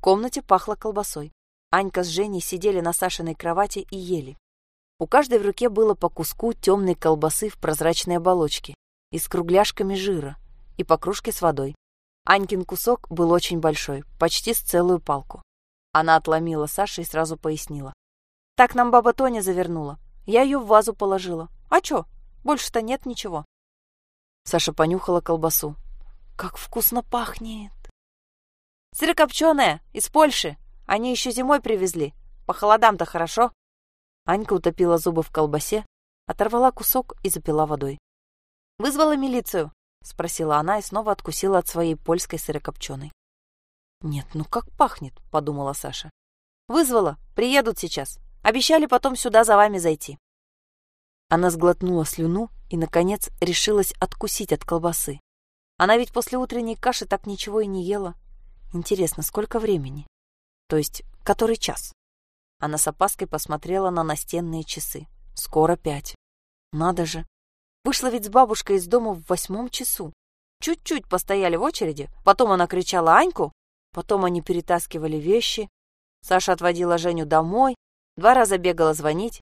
комнате пахло колбасой. Анька с Женей сидели на Сашиной кровати и ели. У каждой в руке было по куску темной колбасы в прозрачной оболочке и с кругляшками жира, и по кружке с водой. Анькин кусок был очень большой, почти с целую палку. Она отломила Саше и сразу пояснила. «Так нам баба Тоня завернула. Я ее в вазу положила. А чё? Больше-то нет ничего». Саша понюхала колбасу. «Как вкусно пахнет!» «Сырокопченая, из Польши. Они еще зимой привезли. По холодам-то хорошо». Анька утопила зубы в колбасе, оторвала кусок и запила водой. «Вызвала милицию?» — спросила она и снова откусила от своей польской сырокопченой. «Нет, ну как пахнет», — подумала Саша. «Вызвала. Приедут сейчас. Обещали потом сюда за вами зайти». Она сглотнула слюну и, наконец, решилась откусить от колбасы. Она ведь после утренней каши так ничего и не ела. Интересно, сколько времени? То есть, который час? Она с опаской посмотрела на настенные часы. Скоро пять. Надо же. Вышла ведь с бабушкой из дома в восьмом часу. Чуть-чуть постояли в очереди, потом она кричала Аньку, потом они перетаскивали вещи. Саша отводила Женю домой, два раза бегала звонить,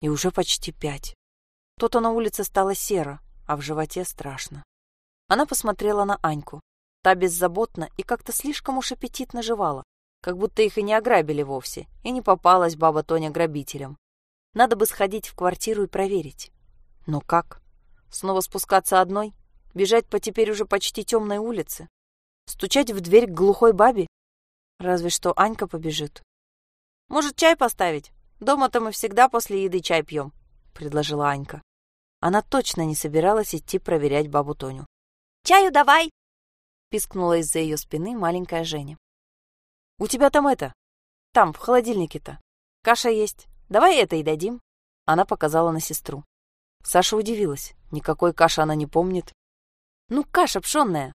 и уже почти пять. То-то на улице стало серо, а в животе страшно. Она посмотрела на Аньку. Та беззаботно и как-то слишком уж аппетитно жевала, как будто их и не ограбили вовсе, и не попалась баба Тоня грабителям. Надо бы сходить в квартиру и проверить. Но как? Снова спускаться одной? Бежать по теперь уже почти темной улице? Стучать в дверь к глухой бабе? Разве что Анька побежит. «Может, чай поставить? Дома-то мы всегда после еды чай пьем», — предложила Анька. Она точно не собиралась идти проверять бабу Тоню. «Чаю давай!» — пискнула из-за ее спины маленькая Женя. «У тебя там это, там, в холодильнике-то, каша есть. Давай это и дадим». Она показала на сестру. Саша удивилась. Никакой каши она не помнит. «Ну, каша пшенная.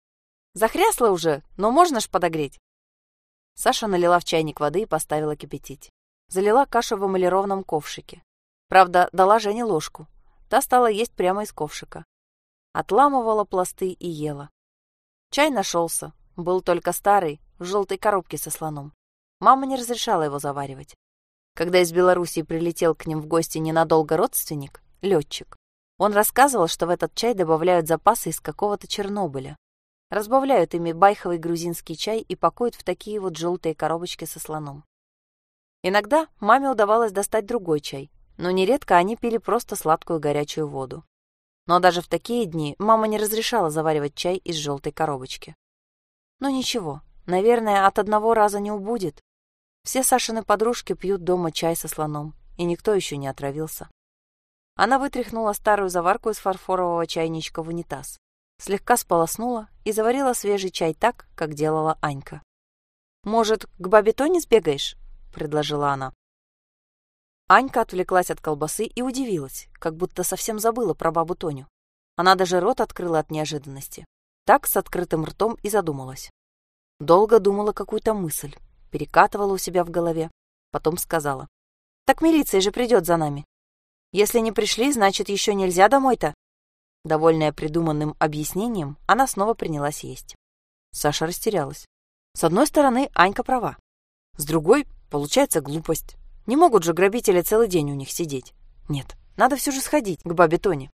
Захрясла уже, но можно ж подогреть». Саша налила в чайник воды и поставила кипятить. Залила кашу в эмалированном ковшике. Правда, дала Жене ложку. Та стала есть прямо из ковшика. Отламывала пласты и ела. Чай нашелся. Был только старый, в желтой коробке со слоном. Мама не разрешала его заваривать. Когда из Белоруссии прилетел к ним в гости ненадолго родственник, летчик. Он рассказывал, что в этот чай добавляют запасы из какого-то Чернобыля. Разбавляют ими байховый грузинский чай и пакуют в такие вот желтые коробочки со слоном. Иногда маме удавалось достать другой чай, но нередко они пили просто сладкую горячую воду. Но даже в такие дни мама не разрешала заваривать чай из желтой коробочки. Но ничего, наверное, от одного раза не убудет. Все Сашины подружки пьют дома чай со слоном, и никто еще не отравился. Она вытряхнула старую заварку из фарфорового чайничка в унитаз, слегка сполоснула и заварила свежий чай так, как делала Анька. «Может, к бабе Тоне сбегаешь?» — предложила она. Анька отвлеклась от колбасы и удивилась, как будто совсем забыла про бабу Тоню. Она даже рот открыла от неожиданности. Так с открытым ртом и задумалась. Долго думала какую-то мысль, перекатывала у себя в голове, потом сказала. «Так милиция же придет за нами. Если не пришли, значит, еще нельзя домой-то?» Довольная придуманным объяснением, она снова принялась есть. Саша растерялась. С одной стороны, Анька права. С другой, получается глупость. Не могут же грабители целый день у них сидеть. Нет, надо все же сходить к бабе Тоне.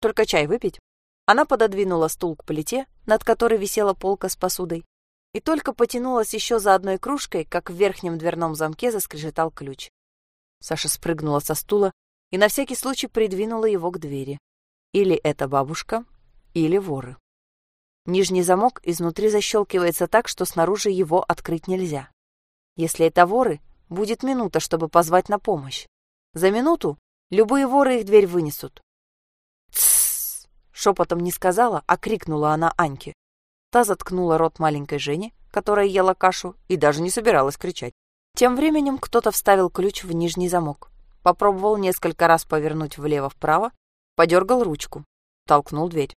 Только чай выпить. Она пододвинула стул к плите, над которой висела полка с посудой, и только потянулась еще за одной кружкой, как в верхнем дверном замке заскрежетал ключ. Саша спрыгнула со стула и на всякий случай придвинула его к двери. Или это бабушка, или воры. Нижний замок изнутри защелкивается так, что снаружи его открыть нельзя. Если это воры, будет минута, чтобы позвать на помощь. За минуту любые воры их дверь вынесут. «Тссс!» — шепотом не сказала, а крикнула она Аньке. Та заткнула рот маленькой Жени, которая ела кашу, и даже не собиралась кричать. Тем временем кто-то вставил ключ в нижний замок. Попробовал несколько раз повернуть влево-вправо, подергал ручку, толкнул дверь.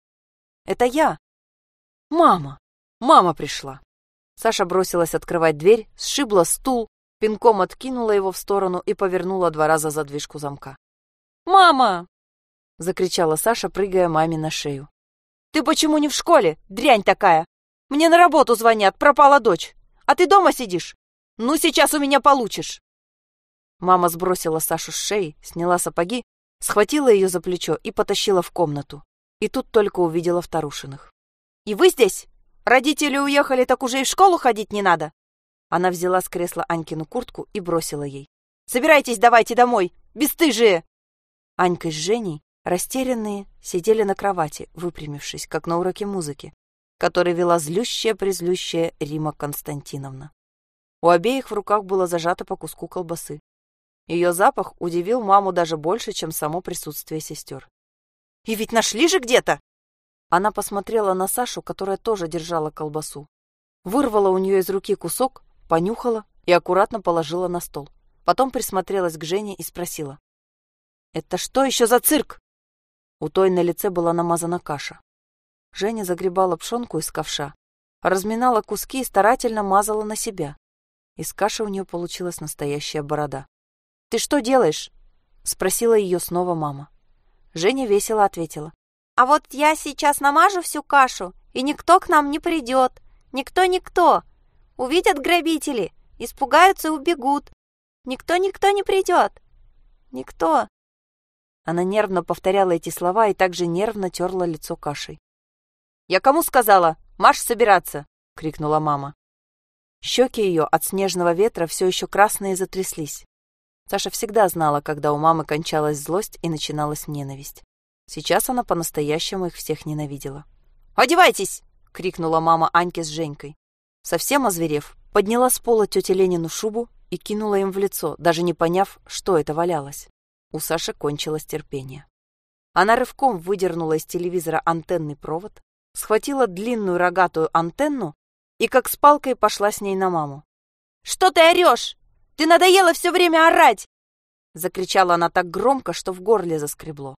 «Это я!» «Мама! Мама пришла!» Саша бросилась открывать дверь, сшибла стул, пинком откинула его в сторону и повернула два раза задвижку замка. «Мама!» — закричала Саша, прыгая маме на шею. «Ты почему не в школе, дрянь такая? Мне на работу звонят, пропала дочь. А ты дома сидишь? Ну, сейчас у меня получишь!» Мама сбросила Сашу с шеи, сняла сапоги, схватила ее за плечо и потащила в комнату. И тут только увидела Вторушиных. «И вы здесь? Родители уехали, так уже и в школу ходить не надо!» Она взяла с кресла Анькину куртку и бросила ей. «Собирайтесь, давайте домой! Бесстыжие!» Анька с Женей, растерянные, сидели на кровати, выпрямившись, как на уроке музыки, который вела злющая-призлющая Рима Константиновна. У обеих в руках было зажато по куску колбасы. Ее запах удивил маму даже больше, чем само присутствие сестер. «И ведь нашли же где-то!» Она посмотрела на Сашу, которая тоже держала колбасу. Вырвала у нее из руки кусок, понюхала и аккуратно положила на стол. Потом присмотрелась к Жене и спросила. «Это что еще за цирк?» У той на лице была намазана каша. Женя загребала пшенку из ковша, разминала куски и старательно мазала на себя. Из каши у нее получилась настоящая борода. «Ты что делаешь?» — спросила ее снова мама. Женя весело ответила. «А вот я сейчас намажу всю кашу, и никто к нам не придет. Никто-никто. Увидят грабители, испугаются и убегут. Никто-никто не придет. Никто». Она нервно повторяла эти слова и также нервно терла лицо кашей. «Я кому сказала? Маш собираться!» — крикнула мама. Щеки ее от снежного ветра все еще красные затряслись. Саша всегда знала, когда у мамы кончалась злость и начиналась ненависть. Сейчас она по-настоящему их всех ненавидела. «Одевайтесь!» — крикнула мама Аньке с Женькой. Совсем озверев, подняла с пола тетя Ленину шубу и кинула им в лицо, даже не поняв, что это валялось. У Саши кончилось терпение. Она рывком выдернула из телевизора антенный провод, схватила длинную рогатую антенну и как с палкой пошла с ней на маму. «Что ты орешь? Ты надоела все время орать!» Закричала она так громко, что в горле заскребло.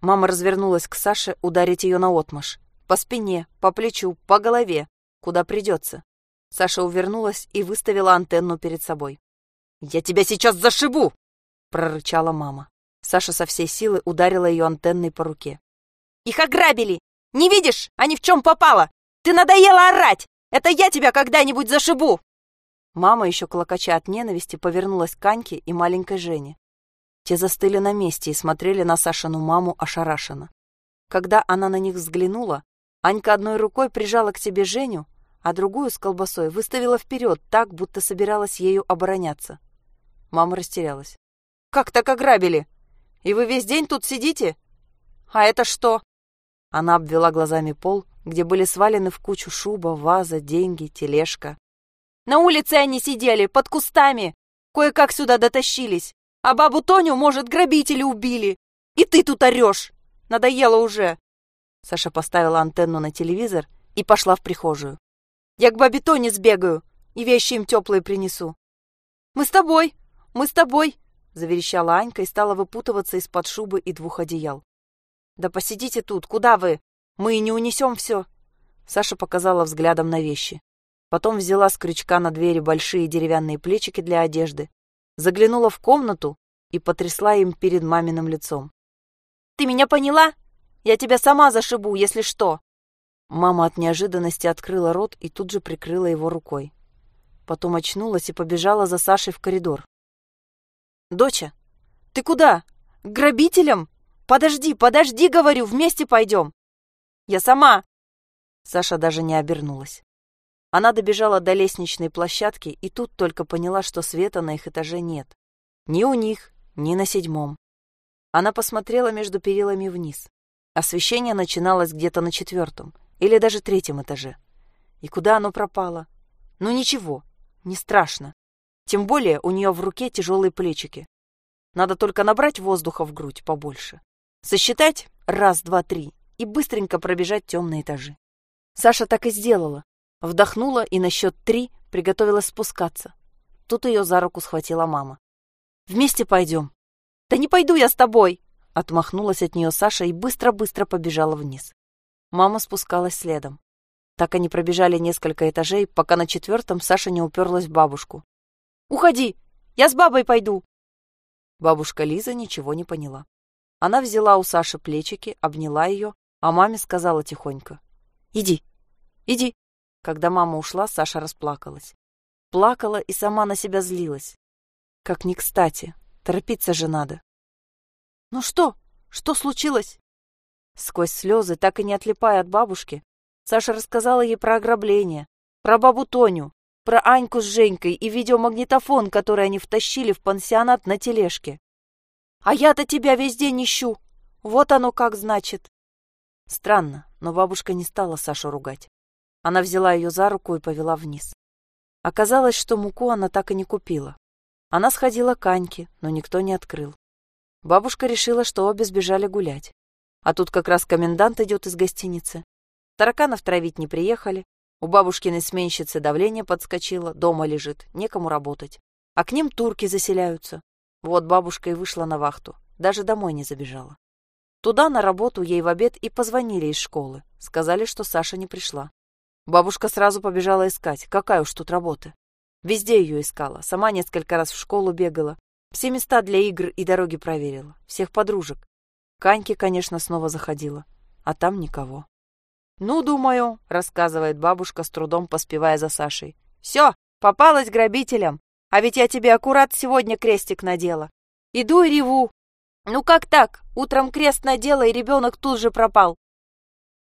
Мама развернулась к Саше ударить ее наотмашь. По спине, по плечу, по голове, куда придется. Саша увернулась и выставила антенну перед собой. «Я тебя сейчас зашибу!» — прорычала мама. Саша со всей силы ударила ее антенной по руке. «Их ограбили! Не видишь? Они в чем попало! Ты надоела орать! Это я тебя когда-нибудь зашибу!» Мама, еще клокоча от ненависти, повернулась к Аньке и маленькой Жене. Те застыли на месте и смотрели на Сашину маму ошарашенно. Когда она на них взглянула, Анька одной рукой прижала к себе Женю, а другую с колбасой выставила вперед так, будто собиралась ею обороняться. Мама растерялась. «Как так ограбили? И вы весь день тут сидите? А это что?» Она обвела глазами пол, где были свалены в кучу шуба, ваза, деньги, тележка. На улице они сидели, под кустами. Кое-как сюда дотащились. А бабу Тоню, может, грабители убили. И ты тут орешь. Надоело уже. Саша поставила антенну на телевизор и пошла в прихожую. Я к бабе Тоне сбегаю и вещи им теплые принесу. Мы с тобой, мы с тобой, заверещала Анька и стала выпутываться из-под шубы и двух одеял. Да посидите тут, куда вы? Мы и не унесем все. Саша показала взглядом на вещи. Потом взяла с крючка на двери большие деревянные плечики для одежды, заглянула в комнату и потрясла им перед маминым лицом. «Ты меня поняла? Я тебя сама зашибу, если что!» Мама от неожиданности открыла рот и тут же прикрыла его рукой. Потом очнулась и побежала за Сашей в коридор. «Доча, ты куда? К грабителям? Подожди, подожди, говорю, вместе пойдем!» «Я сама!» Саша даже не обернулась. Она добежала до лестничной площадки и тут только поняла, что света на их этаже нет. Ни у них, ни на седьмом. Она посмотрела между перилами вниз. Освещение начиналось где-то на четвертом или даже третьем этаже. И куда оно пропало? Ну ничего, не страшно. Тем более у нее в руке тяжелые плечики. Надо только набрать воздуха в грудь побольше. Сосчитать раз, два, три и быстренько пробежать темные этажи. Саша так и сделала, Вдохнула и на счет три приготовилась спускаться. Тут ее за руку схватила мама. «Вместе пойдем». «Да не пойду я с тобой!» Отмахнулась от нее Саша и быстро-быстро побежала вниз. Мама спускалась следом. Так они пробежали несколько этажей, пока на четвертом Саша не уперлась в бабушку. «Уходи! Я с бабой пойду!» Бабушка Лиза ничего не поняла. Она взяла у Саши плечики, обняла ее, а маме сказала тихонько. «Иди, иди, когда мама ушла, Саша расплакалась. Плакала и сама на себя злилась. Как ни кстати, торопиться же надо. «Ну что? Что случилось?» Сквозь слезы, так и не отлипая от бабушки, Саша рассказала ей про ограбление, про бабу Тоню, про Аньку с Женькой и видеомагнитофон, который они втащили в пансионат на тележке. «А я-то тебя весь день ищу! Вот оно как значит!» Странно, но бабушка не стала Сашу ругать. Она взяла ее за руку и повела вниз. Оказалось, что муку она так и не купила. Она сходила к Аньке, но никто не открыл. Бабушка решила, что обе сбежали гулять. А тут как раз комендант идет из гостиницы. Тараканов травить не приехали. У бабушкиной сменщицы давление подскочило, дома лежит, некому работать. А к ним турки заселяются. Вот бабушка и вышла на вахту, даже домой не забежала. Туда на работу ей в обед и позвонили из школы. Сказали, что Саша не пришла. Бабушка сразу побежала искать, какая уж тут работа. Везде ее искала, сама несколько раз в школу бегала. Все места для игр и дороги проверила, всех подружек. Каньке, конечно, снова заходила, а там никого. «Ну, думаю», — рассказывает бабушка, с трудом поспевая за Сашей. «Все, попалась грабителям, а ведь я тебе аккурат сегодня крестик надела. Иду и реву, «Ну как так? Утром крест надела, и ребенок тут же пропал!»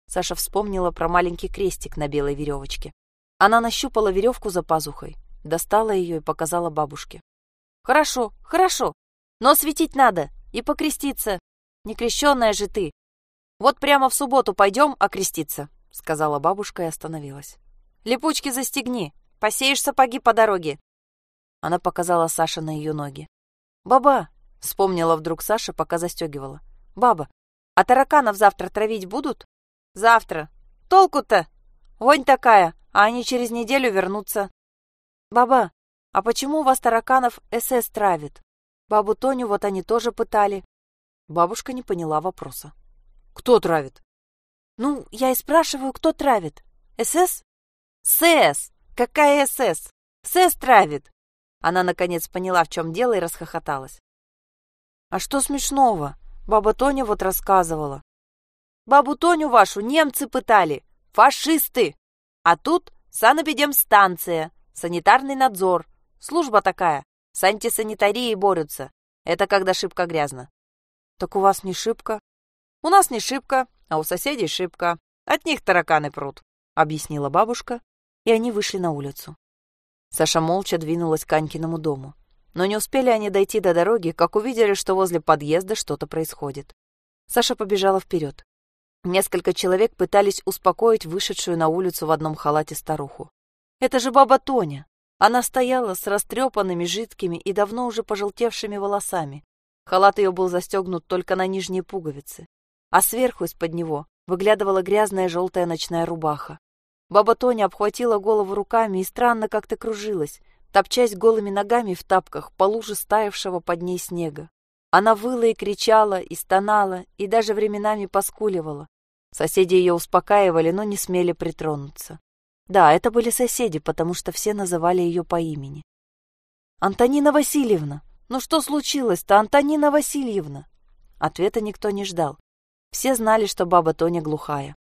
Саша вспомнила про маленький крестик на белой веревочке. Она нащупала веревку за пазухой, достала ее и показала бабушке. «Хорошо, хорошо, но светить надо и покреститься. Некрещенная же ты. Вот прямо в субботу пойдем окреститься», — сказала бабушка и остановилась. «Липучки застегни, посеешь сапоги по дороге». Она показала Саше на ее ноги. «Баба, Вспомнила вдруг Саша, пока застегивала. «Баба, а тараканов завтра травить будут?» «Завтра. Толку-то? Вонь такая, а они через неделю вернутся». «Баба, а почему у вас тараканов СС травит? Бабу Тоню вот они тоже пытали». Бабушка не поняла вопроса. «Кто травит?» «Ну, я и спрашиваю, кто травит? СС?» «СС! Какая СС? СС травит!» Она, наконец, поняла, в чем дело, и расхохоталась. А что смешного? Баба Тоня вот рассказывала. Бабу Тоню вашу немцы пытали. Фашисты. А тут санэпидемстанция, санитарный надзор. Служба такая. С антисанитарией борются. Это когда шибко грязно. Так у вас не шибко? У нас не шибко, а у соседей шибко. От них тараканы прут, объяснила бабушка, и они вышли на улицу. Саша молча двинулась к Анькиному дому. Но не успели они дойти до дороги, как увидели, что возле подъезда что-то происходит. Саша побежала вперед. Несколько человек пытались успокоить вышедшую на улицу в одном халате старуху. «Это же баба Тоня!» Она стояла с растрепанными, жидкими и давно уже пожелтевшими волосами. Халат ее был застегнут только на нижние пуговицы, а сверху из-под него выглядывала грязная желтая ночная рубаха. Баба Тоня обхватила голову руками и странно как-то кружилась, топчась голыми ногами в тапках по луже стаявшего под ней снега. Она выла и кричала, и стонала, и даже временами поскуливала. Соседи ее успокаивали, но не смели притронуться. Да, это были соседи, потому что все называли ее по имени. «Антонина Васильевна! Ну что случилось-то, Антонина Васильевна?» Ответа никто не ждал. Все знали, что баба Тоня глухая.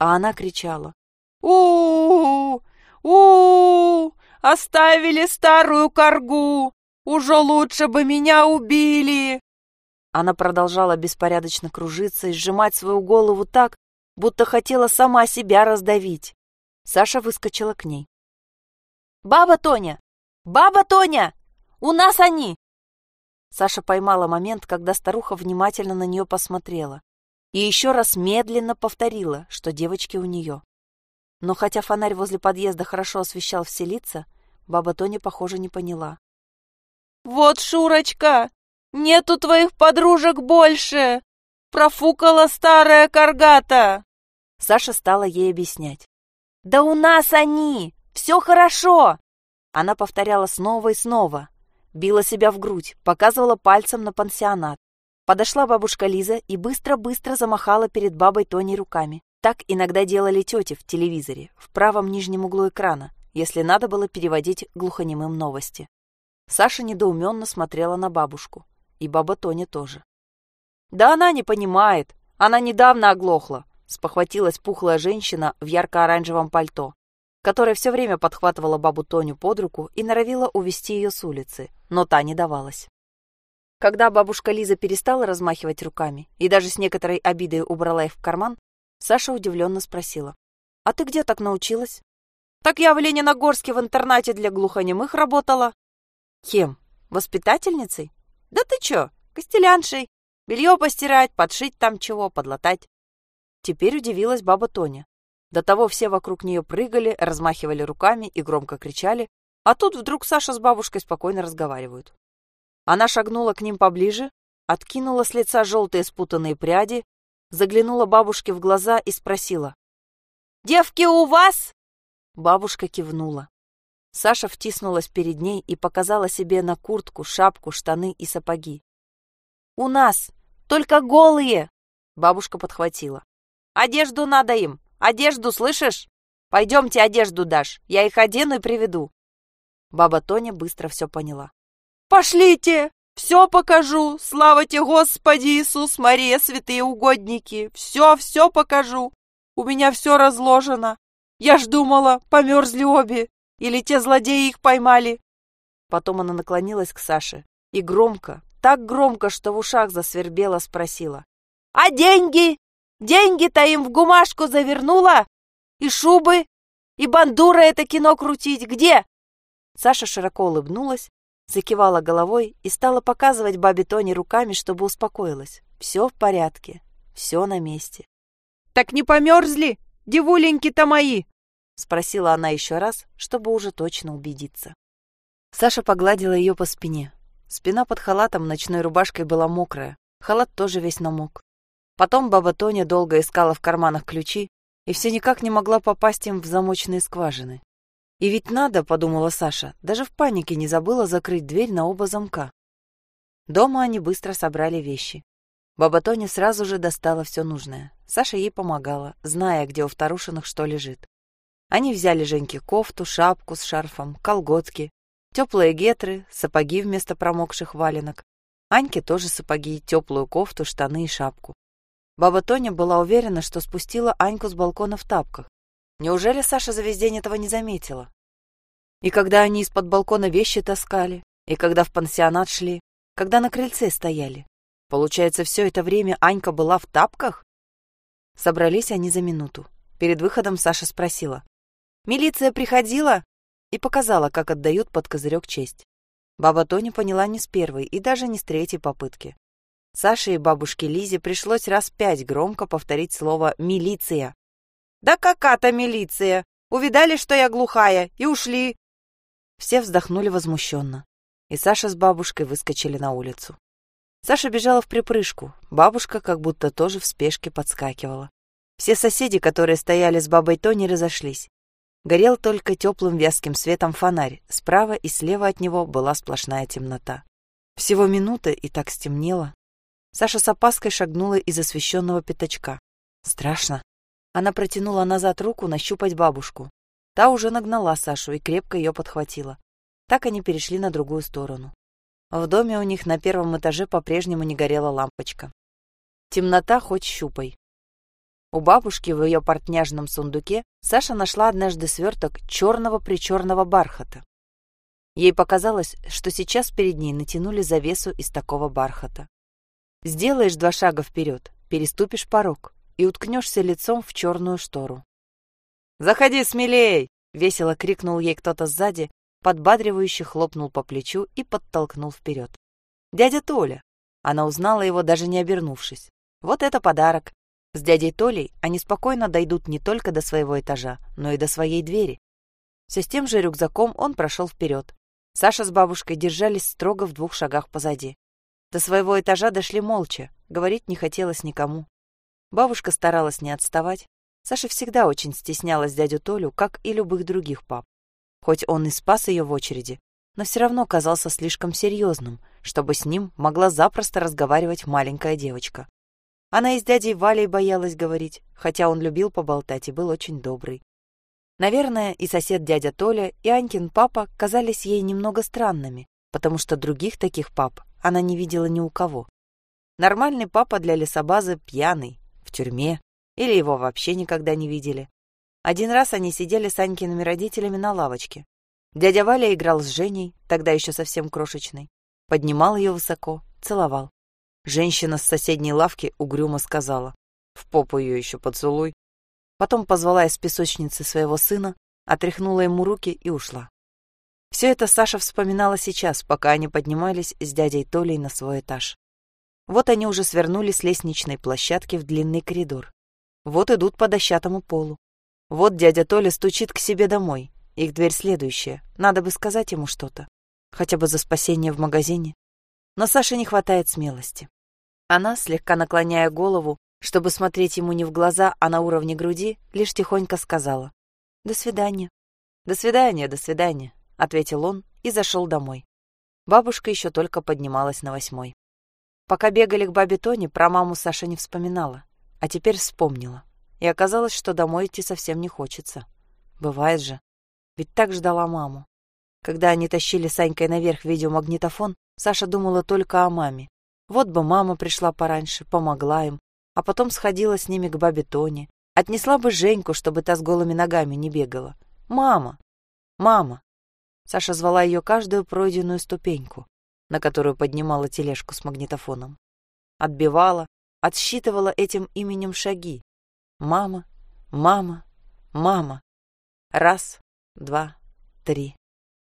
А она кричала. у у у Оставили старую коргу! Уже лучше бы меня убили!» Она продолжала беспорядочно кружиться и сжимать свою голову так, будто хотела сама себя раздавить. Саша выскочила к ней. «Баба Тоня! Баба Тоня! У нас они!» Саша поймала момент, когда старуха внимательно на нее посмотрела и еще раз медленно повторила, что девочки у нее. Но хотя фонарь возле подъезда хорошо освещал все лица, Баба Тоня, похоже, не поняла. «Вот, Шурочка, нету твоих подружек больше! Профукала старая каргата!» Саша стала ей объяснять. «Да у нас они! Все хорошо!» Она повторяла снова и снова. Била себя в грудь, показывала пальцем на пансионат. Подошла бабушка Лиза и быстро-быстро замахала перед бабой Тоней руками. Так иногда делали тети в телевизоре, в правом нижнем углу экрана, если надо было переводить глухонемым новости. Саша недоуменно смотрела на бабушку. И баба Тоня тоже. «Да она не понимает. Она недавно оглохла», — спохватилась пухлая женщина в ярко-оранжевом пальто. Которая все время подхватывала бабу Тоню под руку и норовила увести ее с улицы, но та не давалась. Когда бабушка Лиза перестала размахивать руками и даже с некоторой обидой убрала их в карман, Саша удивленно спросила. «А ты где так научилась?» «Так я в Лениногорске в интернате для глухонемых работала». «Кем? Воспитательницей?» «Да ты чё, костеляншей. Белье постирать, подшить там чего, подлатать». Теперь удивилась баба Тоня. До того все вокруг нее прыгали, размахивали руками и громко кричали, а тут вдруг Саша с бабушкой спокойно разговаривают. Она шагнула к ним поближе, откинула с лица желтые спутанные пряди, заглянула бабушке в глаза и спросила. «Девки у вас?» Бабушка кивнула. Саша втиснулась перед ней и показала себе на куртку, шапку, штаны и сапоги. «У нас! Только голые!» Бабушка подхватила. «Одежду надо им! Одежду, слышишь? Пойдемте одежду дашь, я их одену и приведу». Баба Тоня быстро все поняла. Пошлите! Все покажу! Слава тебе, Господи Иисус, Мария, святые угодники! Все-все покажу! У меня все разложено! Я ж думала, померзли обе! Или те злодеи их поймали!» Потом она наклонилась к Саше и громко, так громко, что в ушах засвербела, спросила. «А деньги? Деньги-то им в гумашку завернула? И шубы? И бандура это кино крутить где?» Саша широко улыбнулась Закивала головой и стала показывать бабе Тони руками, чтобы успокоилась. Все в порядке, все на месте. «Так не померзли, девуленьки-то мои?» Спросила она еще раз, чтобы уже точно убедиться. Саша погладила ее по спине. Спина под халатом ночной рубашкой была мокрая, халат тоже весь намок. Потом баба Тоня долго искала в карманах ключи и все никак не могла попасть им в замочные скважины. И ведь надо, подумала Саша, даже в панике не забыла закрыть дверь на оба замка. Дома они быстро собрали вещи. Баба Тоня сразу же достала все нужное. Саша ей помогала, зная, где у вторушиных что лежит. Они взяли Женьке кофту, шапку с шарфом, колготки, теплые гетры, сапоги вместо промокших валенок. Аньке тоже сапоги, теплую кофту, штаны и шапку. Баба Тоня была уверена, что спустила Аньку с балкона в тапках, Неужели Саша за весь день этого не заметила? И когда они из-под балкона вещи таскали, и когда в пансионат шли, когда на крыльце стояли. Получается, все это время Анька была в тапках? Собрались они за минуту. Перед выходом Саша спросила. «Милиция приходила?» И показала, как отдают под козырек честь. Баба Тоня поняла не с первой и даже не с третьей попытки. Саше и бабушке Лизе пришлось раз пять громко повторить слово «милиция», да какая-то милиция! Увидали, что я глухая, и ушли!» Все вздохнули возмущенно, и Саша с бабушкой выскочили на улицу. Саша бежала в припрыжку, бабушка как будто тоже в спешке подскакивала. Все соседи, которые стояли с бабой Тони, разошлись. Горел только теплым вязким светом фонарь, справа и слева от него была сплошная темнота. Всего минута, и так стемнело. Саша с опаской шагнула из освещенного пятачка. Страшно. Она протянула назад руку нащупать бабушку. Та уже нагнала Сашу и крепко ее подхватила. Так они перешли на другую сторону. В доме у них на первом этаже по-прежнему не горела лампочка. Темнота хоть щупай. У бабушки в ее портняжном сундуке Саша нашла однажды сверток черного-причерного бархата. Ей показалось, что сейчас перед ней натянули завесу из такого бархата. Сделаешь два шага вперед, переступишь порог и уткнешься лицом в черную штору. «Заходи смелей!» — весело крикнул ей кто-то сзади, подбадривающе хлопнул по плечу и подтолкнул вперед. «Дядя Толя!» Она узнала его, даже не обернувшись. «Вот это подарок!» С дядей Толей они спокойно дойдут не только до своего этажа, но и до своей двери. Все с тем же рюкзаком он прошел вперед. Саша с бабушкой держались строго в двух шагах позади. До своего этажа дошли молча, говорить не хотелось никому. Бабушка старалась не отставать. Саша всегда очень стеснялась дядю Толю, как и любых других пап. Хоть он и спас ее в очереди, но все равно казался слишком серьезным, чтобы с ним могла запросто разговаривать маленькая девочка. Она и с дядей Валей боялась говорить, хотя он любил поболтать и был очень добрый. Наверное, и сосед дядя Толя, и Анькин папа казались ей немного странными, потому что других таких пап она не видела ни у кого. Нормальный папа для лесобазы пьяный, в тюрьме, или его вообще никогда не видели. Один раз они сидели с Анькиными родителями на лавочке. Дядя Валя играл с Женей, тогда еще совсем крошечной. Поднимал ее высоко, целовал. Женщина с соседней лавки угрюмо сказала. В попу ее еще поцелуй. Потом позвала из песочницы своего сына, отряхнула ему руки и ушла. Все это Саша вспоминала сейчас, пока они поднимались с дядей Толей на свой этаж. Вот они уже свернули с лестничной площадки в длинный коридор. Вот идут по дощатому полу. Вот дядя Толя стучит к себе домой. Их дверь следующая. Надо бы сказать ему что-то. Хотя бы за спасение в магазине. Но Саше не хватает смелости. Она, слегка наклоняя голову, чтобы смотреть ему не в глаза, а на уровне груди, лишь тихонько сказала «До свидания». «До свидания, до свидания», — ответил он и зашел домой. Бабушка еще только поднималась на восьмой. Пока бегали к бабе Тоне, про маму Саша не вспоминала, а теперь вспомнила. И оказалось, что домой идти совсем не хочется. Бывает же. Ведь так ждала маму. Когда они тащили с Анькой наверх видеомагнитофон, Саша думала только о маме. Вот бы мама пришла пораньше, помогла им, а потом сходила с ними к бабе Тоне, отнесла бы Женьку, чтобы та с голыми ногами не бегала. «Мама! Мама!» Саша звала ее каждую пройденную ступеньку, на которую поднимала тележку с магнитофоном. Отбивала, отсчитывала этим именем шаги. «Мама! Мама! Мама!» Раз, два, три.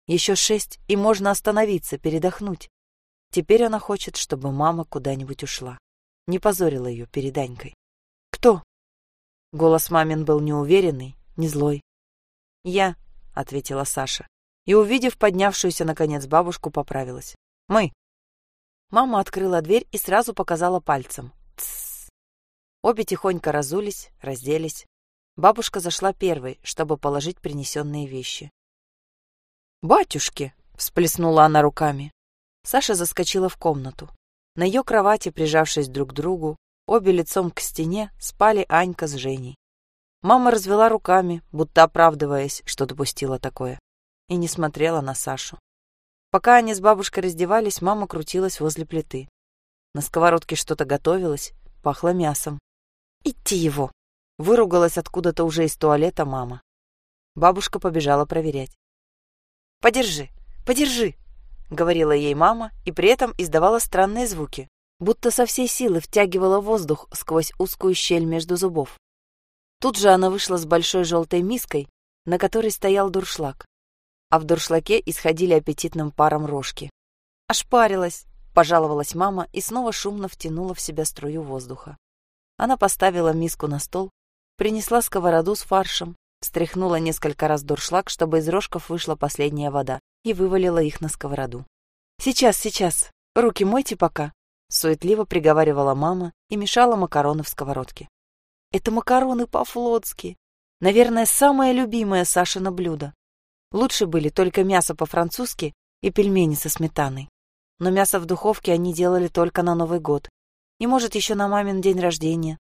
Еще шесть, и можно остановиться, передохнуть. Теперь она хочет, чтобы мама куда-нибудь ушла не позорила ее перед Анькой. «Кто?» Голос мамин был неуверенный, не злой. «Я», — ответила Саша, и, увидев поднявшуюся, наконец, бабушку, поправилась. «Мы». Мама открыла дверь и сразу показала пальцем. «Тссс». Обе тихонько разулись, разделись. Бабушка зашла первой, чтобы положить принесенные вещи. «Батюшки!» — всплеснула она руками. Саша заскочила в комнату. На ее кровати, прижавшись друг к другу, обе лицом к стене, спали Анька с Женей. Мама развела руками, будто оправдываясь, что допустила такое, и не смотрела на Сашу. Пока они с бабушкой раздевались, мама крутилась возле плиты. На сковородке что-то готовилось, пахло мясом. «Идти его!» — выругалась откуда-то уже из туалета мама. Бабушка побежала проверять. «Подержи, подержи!» — говорила ей мама и при этом издавала странные звуки, будто со всей силы втягивала воздух сквозь узкую щель между зубов. Тут же она вышла с большой желтой миской, на которой стоял дуршлаг, а в дуршлаке исходили аппетитным паром рожки. «Ошпарилась!» — пожаловалась мама и снова шумно втянула в себя струю воздуха. Она поставила миску на стол, принесла сковороду с фаршем, встряхнула несколько раз дуршлаг, чтобы из рожков вышла последняя вода, и вывалила их на сковороду. «Сейчас, сейчас. Руки мойте пока», — суетливо приговаривала мама и мешала макароны в сковородке. «Это макароны по-флотски. Наверное, самое любимое Сашино блюдо. Лучше были только мясо по-французски и пельмени со сметаной. Но мясо в духовке они делали только на Новый год. И, может, еще на мамин день рождения.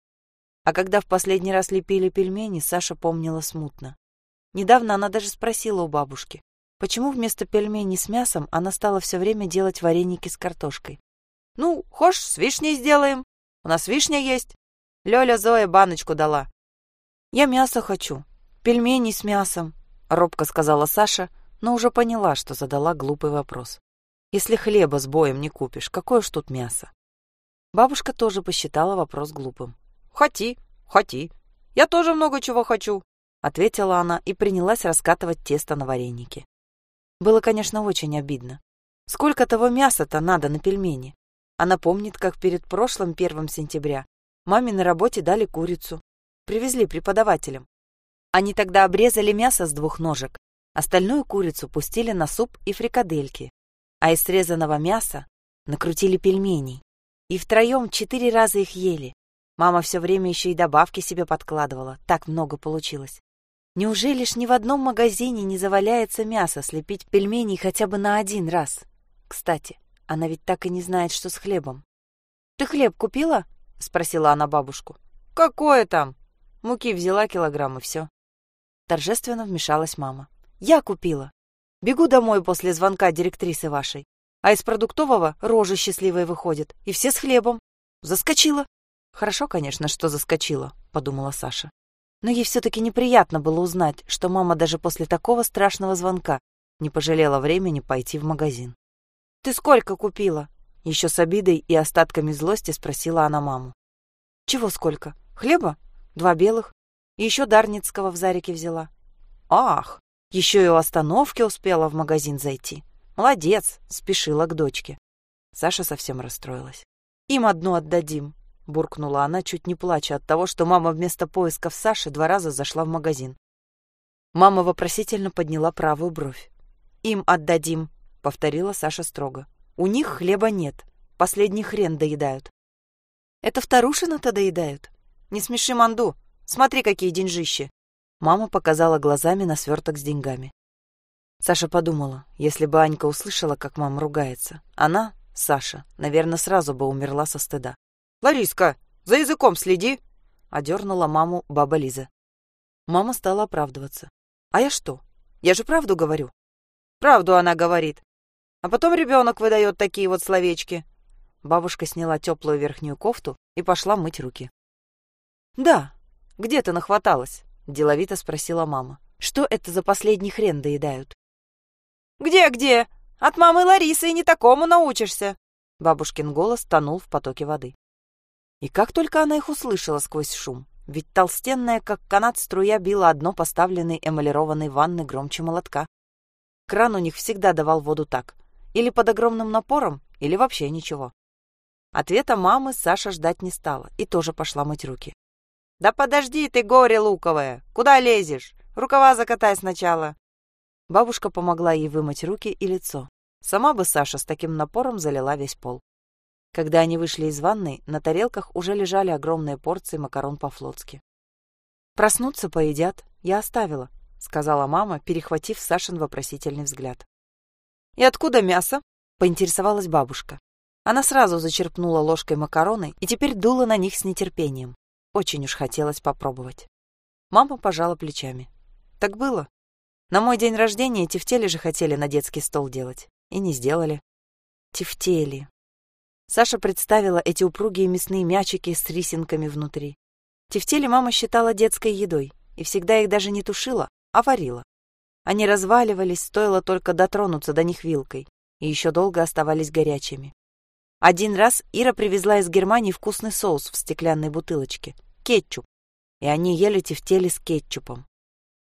А когда в последний раз лепили пельмени, Саша помнила смутно. Недавно она даже спросила у бабушки, Почему вместо пельменей с мясом она стала все время делать вареники с картошкой? «Ну, хошь, с вишней сделаем. У нас вишня есть. Лёля Зоя баночку дала». «Я мясо хочу. Пельмени с мясом», — робко сказала Саша, но уже поняла, что задала глупый вопрос. «Если хлеба с боем не купишь, какое ж тут мясо?» Бабушка тоже посчитала вопрос глупым. «Хоти, хоти. Я тоже много чего хочу», — ответила она и принялась раскатывать тесто на вареники. Было, конечно, очень обидно. Сколько того мяса-то надо на пельмени? Она помнит, как перед прошлым 1 сентября маме на работе дали курицу. Привезли преподавателям. Они тогда обрезали мясо с двух ножек, остальную курицу пустили на суп и фрикадельки, а из срезанного мяса накрутили пельменей. И втроем четыре раза их ели. Мама все время еще и добавки себе подкладывала, так много получилось. Неужели ж ни в одном магазине не заваляется мясо слепить пельменей хотя бы на один раз? Кстати, она ведь так и не знает, что с хлебом. «Ты хлеб купила?» — спросила она бабушку. «Какое там?» Муки взяла килограмм и все. Торжественно вмешалась мама. «Я купила. Бегу домой после звонка директрисы вашей. А из продуктового рожи счастливые выходят. И все с хлебом. Заскочила». «Хорошо, конечно, что заскочила», — подумала Саша. Но ей все-таки неприятно было узнать, что мама даже после такого страшного звонка не пожалела времени пойти в магазин. «Ты сколько купила?» Еще с обидой и остатками злости спросила она маму. «Чего сколько? Хлеба? Два белых. Еще Дарницкого в Зарике взяла». «Ах, еще и у остановки успела в магазин зайти. Молодец!» — спешила к дочке. Саша совсем расстроилась. «Им одну отдадим», — буркнула она, чуть не плача от того, что мама вместо поисков Саши два раза зашла в магазин. Мама вопросительно подняла правую бровь. «Им отдадим», — повторила Саша строго. «У них хлеба нет. Последний хрен доедают». «Это вторушина-то доедают? Не смеши манду. Смотри, какие деньжищи!» Мама показала глазами на сверток с деньгами. Саша подумала, если бы Анька услышала, как мама ругается, она, Саша, наверное, сразу бы умерла со стыда. «Лариска, за языком следи!» — одернула маму баба Лиза. Мама стала оправдываться. «А я что? Я же правду говорю». «Правду она говорит. А потом ребенок выдает такие вот словечки». Бабушка сняла теплую верхнюю кофту и пошла мыть руки. «Да, где ты нахваталась?» — деловито спросила мама. «Что это за последний хрен доедают?» «Где-где? От мамы Ларисы и не такому научишься!» Бабушкин голос тонул в потоке воды. И как только она их услышала сквозь шум, ведь толстенная, как канат, струя била одно поставленной эмалированной ванны громче молотка. Кран у них всегда давал воду так. Или под огромным напором, или вообще ничего. Ответа мамы Саша ждать не стала и тоже пошла мыть руки. «Да подожди ты, горе луковое! Куда лезешь? Рукава закатай сначала!» Бабушка помогла ей вымыть руки и лицо. Сама бы Саша с таким напором залила весь пол. Когда они вышли из ванной, на тарелках уже лежали огромные порции макарон по-флотски. «Проснуться поедят, я оставила», — сказала мама, перехватив Сашин вопросительный взгляд. «И откуда мясо?» — поинтересовалась бабушка. Она сразу зачерпнула ложкой макароны и теперь дула на них с нетерпением. Очень уж хотелось попробовать. Мама пожала плечами. «Так было. На мой день рождения тефтели же хотели на детский стол делать. И не сделали. Тефтели. Саша представила эти упругие мясные мячики с рисинками внутри. Тефтели мама считала детской едой и всегда их даже не тушила, а варила. Они разваливались, стоило только дотронуться до них вилкой, и еще долго оставались горячими. Один раз Ира привезла из Германии вкусный соус в стеклянной бутылочке, кетчуп, и они ели тефтели с кетчупом.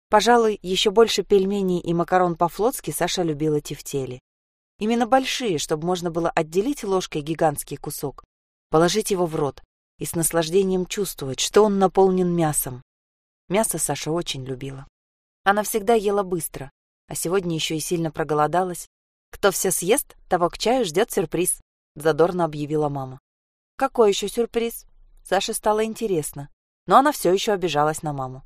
Пожалуй, еще больше пельменей и макарон по-флотски Саша любила тефтели. Именно большие, чтобы можно было отделить ложкой гигантский кусок, положить его в рот и с наслаждением чувствовать, что он наполнен мясом. Мясо Саша очень любила. Она всегда ела быстро, а сегодня еще и сильно проголодалась. Кто все съест, того к чаю ждет сюрприз, задорно объявила мама. Какой еще сюрприз? Саше стало интересно, но она все еще обижалась на маму.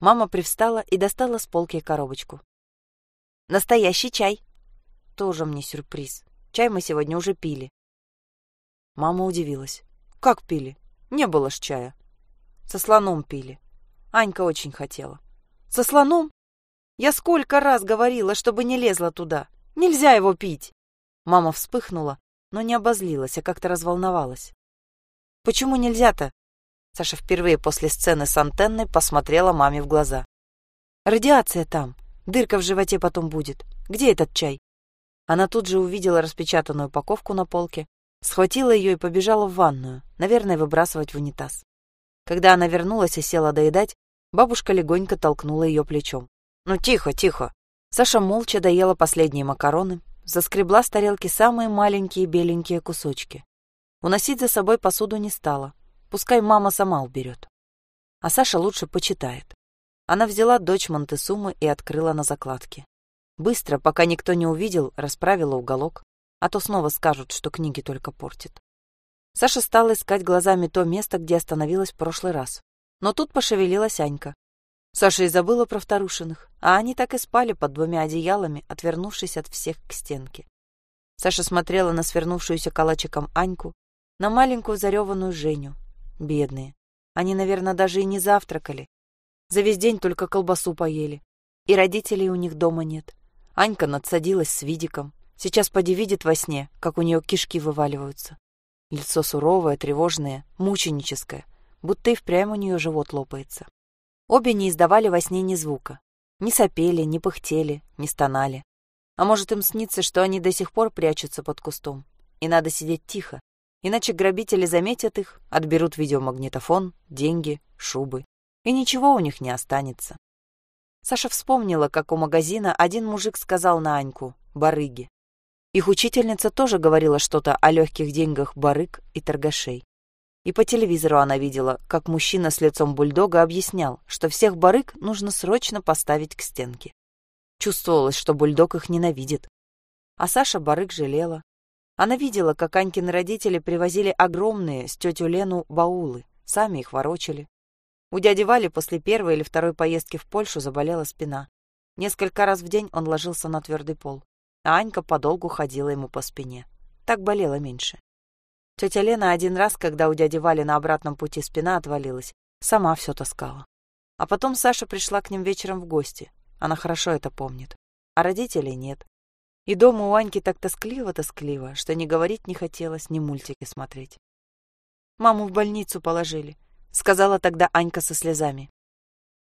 Мама привстала и достала с полки коробочку. «Настоящий чай», тоже мне сюрприз. Чай мы сегодня уже пили. Мама удивилась. Как пили? Не было ж чая. Со слоном пили. Анька очень хотела. Со слоном? Я сколько раз говорила, чтобы не лезла туда. Нельзя его пить. Мама вспыхнула, но не обозлилась, а как-то разволновалась. Почему нельзя-то? Саша впервые после сцены с антенной посмотрела маме в глаза. Радиация там. Дырка в животе потом будет. Где этот чай? Она тут же увидела распечатанную упаковку на полке, схватила ее и побежала в ванную, наверное, выбрасывать в унитаз. Когда она вернулась и села доедать, бабушка легонько толкнула ее плечом. «Ну тихо, тихо!» Саша молча доела последние макароны, заскребла с тарелки самые маленькие беленькие кусочки. Уносить за собой посуду не стала, пускай мама сама уберет. А Саша лучше почитает. Она взяла дочь Монтесумы и открыла на закладке. Быстро, пока никто не увидел, расправила уголок, а то снова скажут, что книги только портит. Саша стала искать глазами то место, где остановилась в прошлый раз. Но тут пошевелилась Анька. Саша и забыла про вторушиных, а они так и спали под двумя одеялами, отвернувшись от всех к стенке. Саша смотрела на свернувшуюся калачиком Аньку, на маленькую зареванную Женю. Бедные. Они, наверное, даже и не завтракали. За весь день только колбасу поели. И родителей у них дома нет. Анька надсадилась с видиком. Сейчас поди видит во сне, как у нее кишки вываливаются. Лицо суровое, тревожное, мученическое, будто и впрямь у нее живот лопается. Обе не издавали во сне ни звука. Не сопели, не пыхтели, не стонали. А может, им снится, что они до сих пор прячутся под кустом. И надо сидеть тихо, иначе грабители заметят их, отберут видеомагнитофон, деньги, шубы. И ничего у них не останется. Саша вспомнила, как у магазина один мужик сказал на Аньку «барыги». Их учительница тоже говорила что-то о легких деньгах барыг и торгашей. И по телевизору она видела, как мужчина с лицом бульдога объяснял, что всех барыг нужно срочно поставить к стенке. Чувствовалось, что бульдог их ненавидит. А Саша барыг жалела. Она видела, как Анькины родители привозили огромные с тетю Лену баулы, сами их ворочали. У дяди Вали после первой или второй поездки в Польшу заболела спина. Несколько раз в день он ложился на твердый пол, а Анька подолгу ходила ему по спине. Так болела меньше. Тетя Лена один раз, когда у дяди Вали на обратном пути спина отвалилась, сама все таскала. А потом Саша пришла к ним вечером в гости. Она хорошо это помнит. А родителей нет. И дома у Аньки так тоскливо-тоскливо, что ни говорить не хотелось, ни мультики смотреть. «Маму в больницу положили», — сказала тогда Анька со слезами.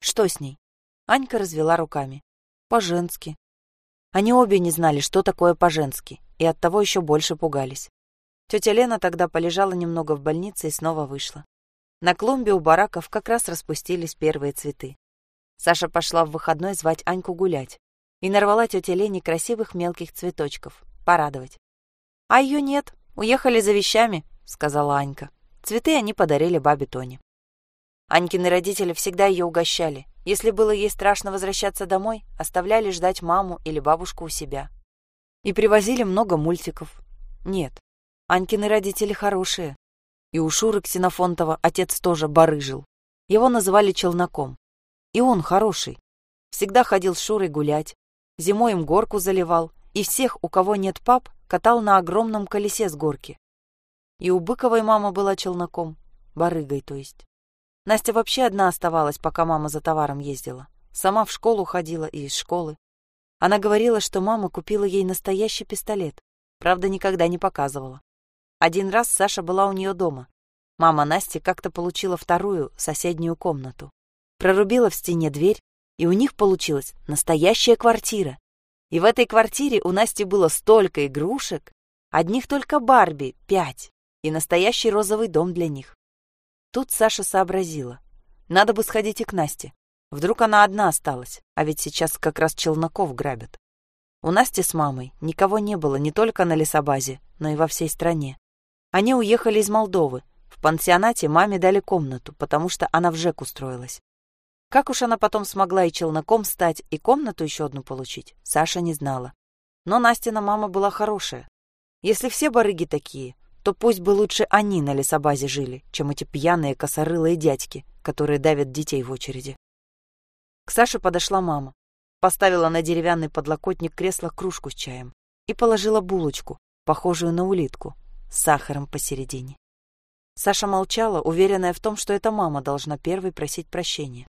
«Что с ней?» Анька развела руками. «По-женски». Они обе не знали, что такое по-женски, и оттого еще больше пугались. Тетя Лена тогда полежала немного в больнице и снова вышла. На клумбе у бараков как раз распустились первые цветы. Саша пошла в выходной звать Аньку гулять и нарвала тете Лене красивых мелких цветочков, порадовать. «А ее нет, уехали за вещами», — сказала Анька. Цветы они подарили бабе Тоне. Анькины родители всегда ее угощали. Если было ей страшно возвращаться домой, оставляли ждать маму или бабушку у себя. И привозили много мультиков. Нет, Анькины родители хорошие. И у Шуры Ксенофонтова отец тоже барыжил. Его называли челноком. И он хороший. Всегда ходил с Шурой гулять. Зимой им горку заливал. И всех, у кого нет пап, катал на огромном колесе с горки. И у Быковой мама была челноком. Барыгой, то есть. Настя вообще одна оставалась, пока мама за товаром ездила. Сама в школу ходила и из школы. Она говорила, что мама купила ей настоящий пистолет. Правда, никогда не показывала. Один раз Саша была у нее дома. Мама Насти как-то получила вторую, соседнюю комнату. Прорубила в стене дверь, и у них получилась настоящая квартира. И в этой квартире у Насти было столько игрушек, одних только Барби — пять, и настоящий розовый дом для них. Тут Саша сообразила. Надо бы сходить и к Насте. Вдруг она одна осталась, а ведь сейчас как раз челноков грабят. У Насти с мамой никого не было не только на лесобазе, но и во всей стране. Они уехали из Молдовы. В пансионате маме дали комнату, потому что она в ЖЭК устроилась. Как уж она потом смогла и челноком стать, и комнату еще одну получить, Саша не знала. Но Настина мама была хорошая. Если все барыги такие, то пусть бы лучше они на лесобазе жили, чем эти пьяные косорылые дядьки, которые давят детей в очереди. К Саше подошла мама, поставила на деревянный подлокотник кресла кружку с чаем и положила булочку, похожую на улитку, с сахаром посередине. Саша молчала, уверенная в том, что эта мама должна первой просить прощения.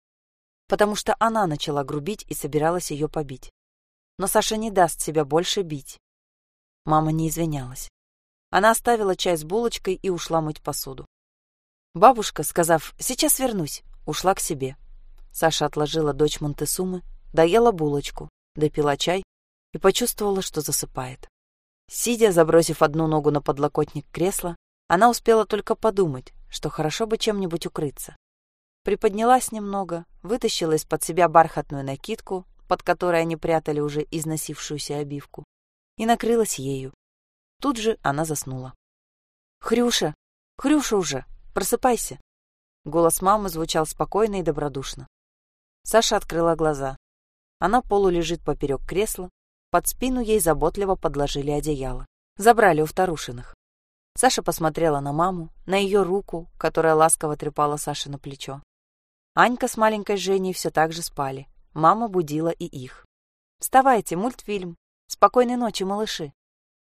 Потому что она начала грубить и собиралась ее побить. Но Саша не даст себя больше бить. Мама не извинялась. Она оставила чай с булочкой и ушла мыть посуду. Бабушка, сказав «сейчас вернусь», ушла к себе. Саша отложила дочь Монтесумы, доела булочку, допила чай и почувствовала, что засыпает. Сидя, забросив одну ногу на подлокотник кресла, она успела только подумать, что хорошо бы чем-нибудь укрыться. Приподнялась немного, вытащила из-под себя бархатную накидку, под которой они прятали уже износившуюся обивку, и накрылась ею. Тут же она заснула. «Хрюша! Хрюша уже! Просыпайся!» Голос мамы звучал спокойно и добродушно. Саша открыла глаза. Она полулежит поперек кресла, под спину ей заботливо подложили одеяло. Забрали у вторушиных. Саша посмотрела на маму, на ее руку, которая ласково трепала Саше на плечо. Анька с маленькой Женей все так же спали. Мама будила и их. «Вставайте, мультфильм! Спокойной ночи, малыши!»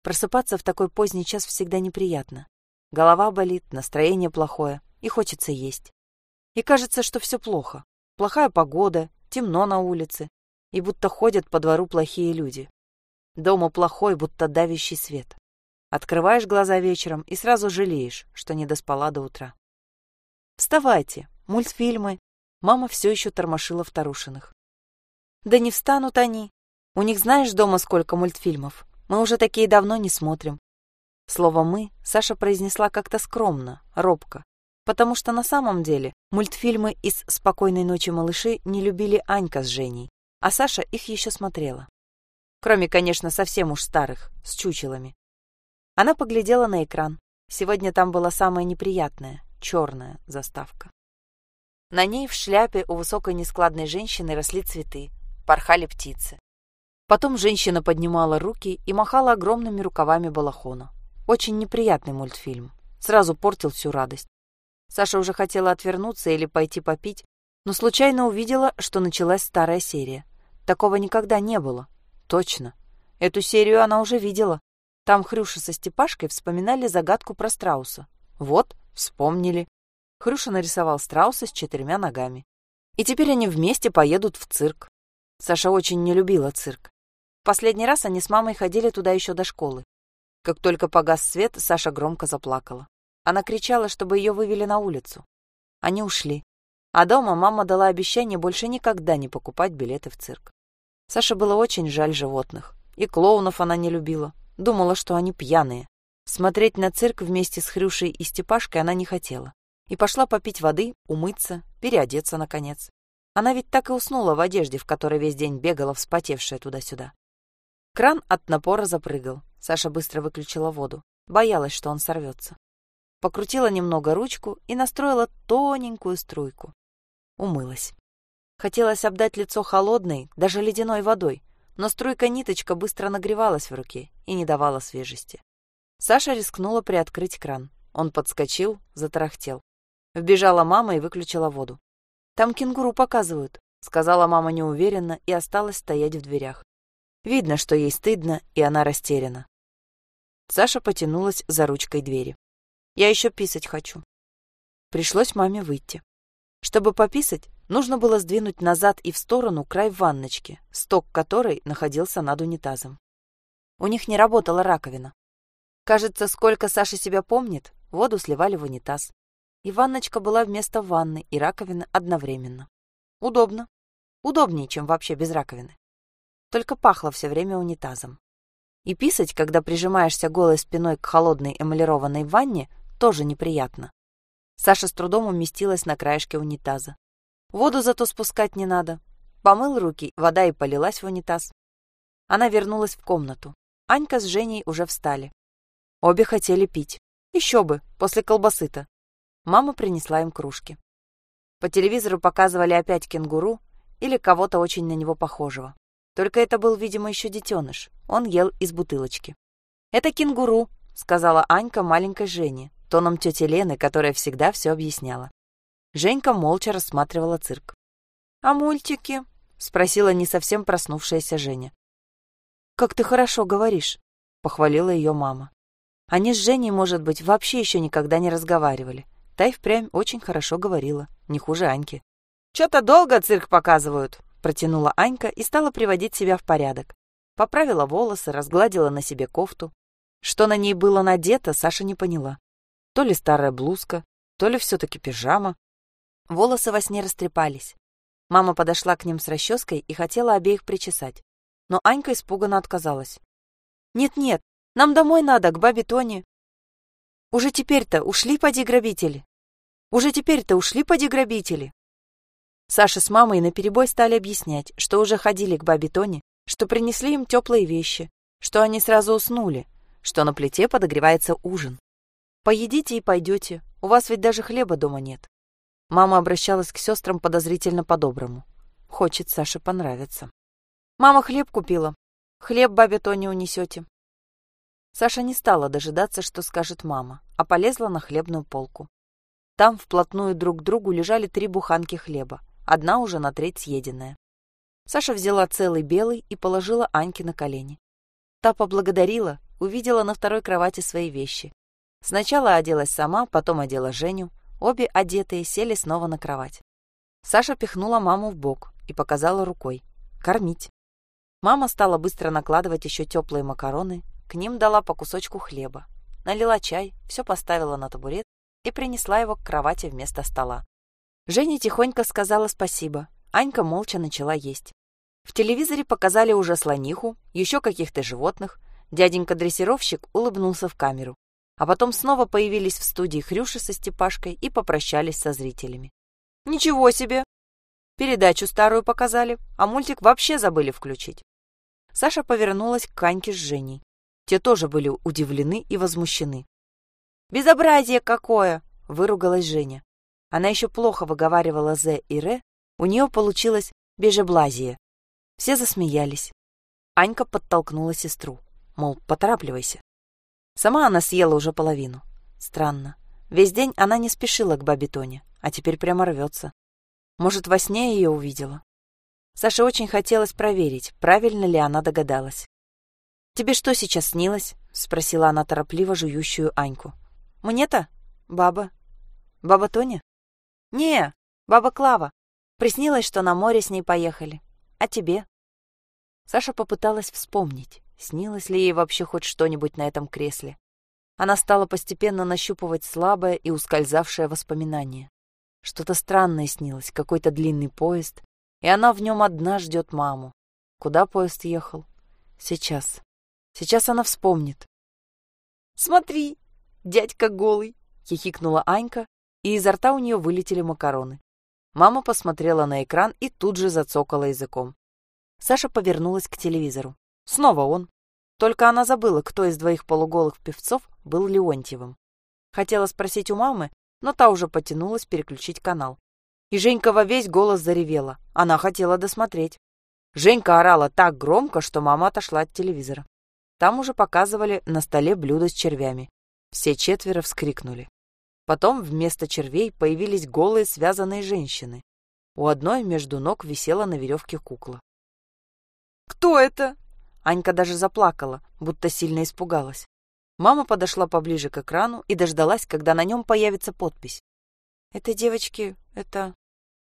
Просыпаться в такой поздний час всегда неприятно. Голова болит, настроение плохое, и хочется есть. И кажется, что все плохо. Плохая погода, темно на улице, и будто ходят по двору плохие люди. Дома плохой, будто давящий свет. Открываешь глаза вечером и сразу жалеешь, что не доспала до утра. Вставайте, мультфильмы. Мама все еще тормошила вторушиных. «Да не встанут они. У них знаешь дома сколько мультфильмов? Мы уже такие давно не смотрим». Слово «мы» Саша произнесла как-то скромно, робко, потому что на самом деле мультфильмы из «Спокойной ночи, малыши» не любили Анька с Женей, а Саша их еще смотрела. Кроме, конечно, совсем уж старых, с чучелами. Она поглядела на экран. Сегодня там была самая неприятная, черная заставка. На ней в шляпе у высокой нескладной женщины росли цветы, порхали птицы. Потом женщина поднимала руки и махала огромными рукавами балахона. Очень неприятный мультфильм. Сразу портил всю радость. Саша уже хотела отвернуться или пойти попить, но случайно увидела, что началась старая серия. Такого никогда не было. Точно. Эту серию она уже видела. Там Хрюша со Степашкой вспоминали загадку про страуса. Вот, вспомнили. Хрюша нарисовал страуса с четырьмя ногами. И теперь они вместе поедут в цирк. Саша очень не любила цирк. Последний раз они с мамой ходили туда еще до школы. Как только погас свет, Саша громко заплакала. Она кричала, чтобы ее вывели на улицу. Они ушли. А дома мама дала обещание больше никогда не покупать билеты в цирк. Саше было очень жаль животных. И клоунов она не любила. Думала, что они пьяные. Смотреть на цирк вместе с Хрюшей и Степашкой она не хотела и пошла попить воды, умыться, переодеться, наконец. Она ведь так и уснула в одежде, в которой весь день бегала, вспотевшая туда-сюда. Кран от напора запрыгал. Саша быстро выключила воду. Боялась, что он сорвется. Покрутила немного ручку и настроила тоненькую струйку. Умылась. Хотелось обдать лицо холодной, даже ледяной водой, но струйка-ниточка быстро нагревалась в руке и не давала свежести. Саша рискнула приоткрыть кран. Он подскочил, затарахтел. Вбежала мама и выключила воду. «Там кенгуру показывают», — сказала мама неуверенно и осталась стоять в дверях. Видно, что ей стыдно, и она растеряна. Саша потянулась за ручкой двери. «Я еще писать хочу». Пришлось маме выйти. Чтобы пописать, нужно было сдвинуть назад и в сторону край ванночки, сток которой находился над унитазом. У них не работала раковина. Кажется, сколько Саша себя помнит, воду сливали в унитаз и ванночка была вместо ванны и раковины одновременно. Удобно. Удобнее, чем вообще без раковины. Только пахло все время унитазом. И писать, когда прижимаешься голой спиной к холодной эмалированной ванне, тоже неприятно. Саша с трудом уместилась на краешке унитаза. Воду зато спускать не надо. Помыл руки, вода и полилась в унитаз. Она вернулась в комнату. Анька с Женей уже встали. Обе хотели пить. Еще бы, после колбасы-то. Мама принесла им кружки. По телевизору показывали опять кенгуру или кого-то очень на него похожего. Только это был, видимо, еще детеныш. Он ел из бутылочки. «Это кенгуру», — сказала Анька маленькой Жене, тоном тети Лены, которая всегда все объясняла. Женька молча рассматривала цирк. «А мультики?» — спросила не совсем проснувшаяся Женя. «Как ты хорошо говоришь», — похвалила ее мама. Они с Женей, может быть, вообще еще никогда не разговаривали. Та и впрямь очень хорошо говорила, не хуже Аньки. «Чё-то долго цирк показывают», — протянула Анька и стала приводить себя в порядок. Поправила волосы, разгладила на себе кофту. Что на ней было надето, Саша не поняла. То ли старая блузка, то ли все-таки пижама. Волосы во сне растрепались. Мама подошла к ним с расческой и хотела обеих причесать. Но Анька испуганно отказалась. «Нет-нет, нам домой надо, к бабе Тоне». «Уже теперь-то ушли поди грабители?» Уже теперь-то ушли поди грабители. Саша с мамой наперебой стали объяснять, что уже ходили к бабе Тоне, что принесли им теплые вещи, что они сразу уснули, что на плите подогревается ужин. Поедите и пойдете, у вас ведь даже хлеба дома нет. Мама обращалась к сестрам подозрительно по-доброму. Хочет Саше понравиться. Мама хлеб купила. Хлеб бабе Тоне унесете. Саша не стала дожидаться, что скажет мама, а полезла на хлебную полку. Там вплотную друг к другу лежали три буханки хлеба, одна уже на треть съеденная. Саша взяла целый белый и положила Аньке на колени. Та поблагодарила, увидела на второй кровати свои вещи. Сначала оделась сама, потом одела Женю. Обе одетые сели снова на кровать. Саша пихнула маму в бок и показала рукой. «Кормить». Мама стала быстро накладывать еще теплые макароны, к ним дала по кусочку хлеба. Налила чай, все поставила на табурет и принесла его к кровати вместо стола. Женя тихонько сказала спасибо. Анька молча начала есть. В телевизоре показали уже слониху, еще каких-то животных. Дяденька-дрессировщик улыбнулся в камеру. А потом снова появились в студии Хрюша со Степашкой и попрощались со зрителями. «Ничего себе! Передачу старую показали, а мультик вообще забыли включить». Саша повернулась к Каньке с Женей. Те тоже были удивлены и возмущены. «Безобразие какое!» — выругалась Женя. Она еще плохо выговаривала «з» и «р», у нее получилось «бежеблазие». Все засмеялись. Анька подтолкнула сестру, мол, поторапливайся. Сама она съела уже половину. Странно. Весь день она не спешила к бабе Тоне, а теперь прямо рвется. Может, во сне ее увидела? Саше очень хотелось проверить, правильно ли она догадалась. «Тебе что сейчас снилось?» — спросила она торопливо жующую Аньку. «Мне-то? Баба. Баба Тоня?» «Не, баба Клава. Приснилось, что на море с ней поехали. А тебе?» Саша попыталась вспомнить, снилось ли ей вообще хоть что-нибудь на этом кресле. Она стала постепенно нащупывать слабое и ускользавшее воспоминание. Что-то странное снилось, какой-то длинный поезд, и она в нем одна ждет маму. Куда поезд ехал? Сейчас. Сейчас она вспомнит. «Смотри, дядька голый!» — хихикнула Анька, и изо рта у нее вылетели макароны. Мама посмотрела на экран и тут же зацокала языком. Саша повернулась к телевизору. Снова он. Только она забыла, кто из двоих полуголых певцов был Леонтьевым. Хотела спросить у мамы, но та уже потянулась переключить канал. И Женька во весь голос заревела. Она хотела досмотреть. Женька орала так громко, что мама отошла от телевизора. Там уже показывали на столе блюдо с червями. Все четверо вскрикнули. Потом вместо червей появились голые связанные женщины. У одной между ног висела на веревке кукла. «Кто это?» Анька даже заплакала, будто сильно испугалась. Мама подошла поближе к экрану и дождалась, когда на нем появится подпись. «Это девочки, это...»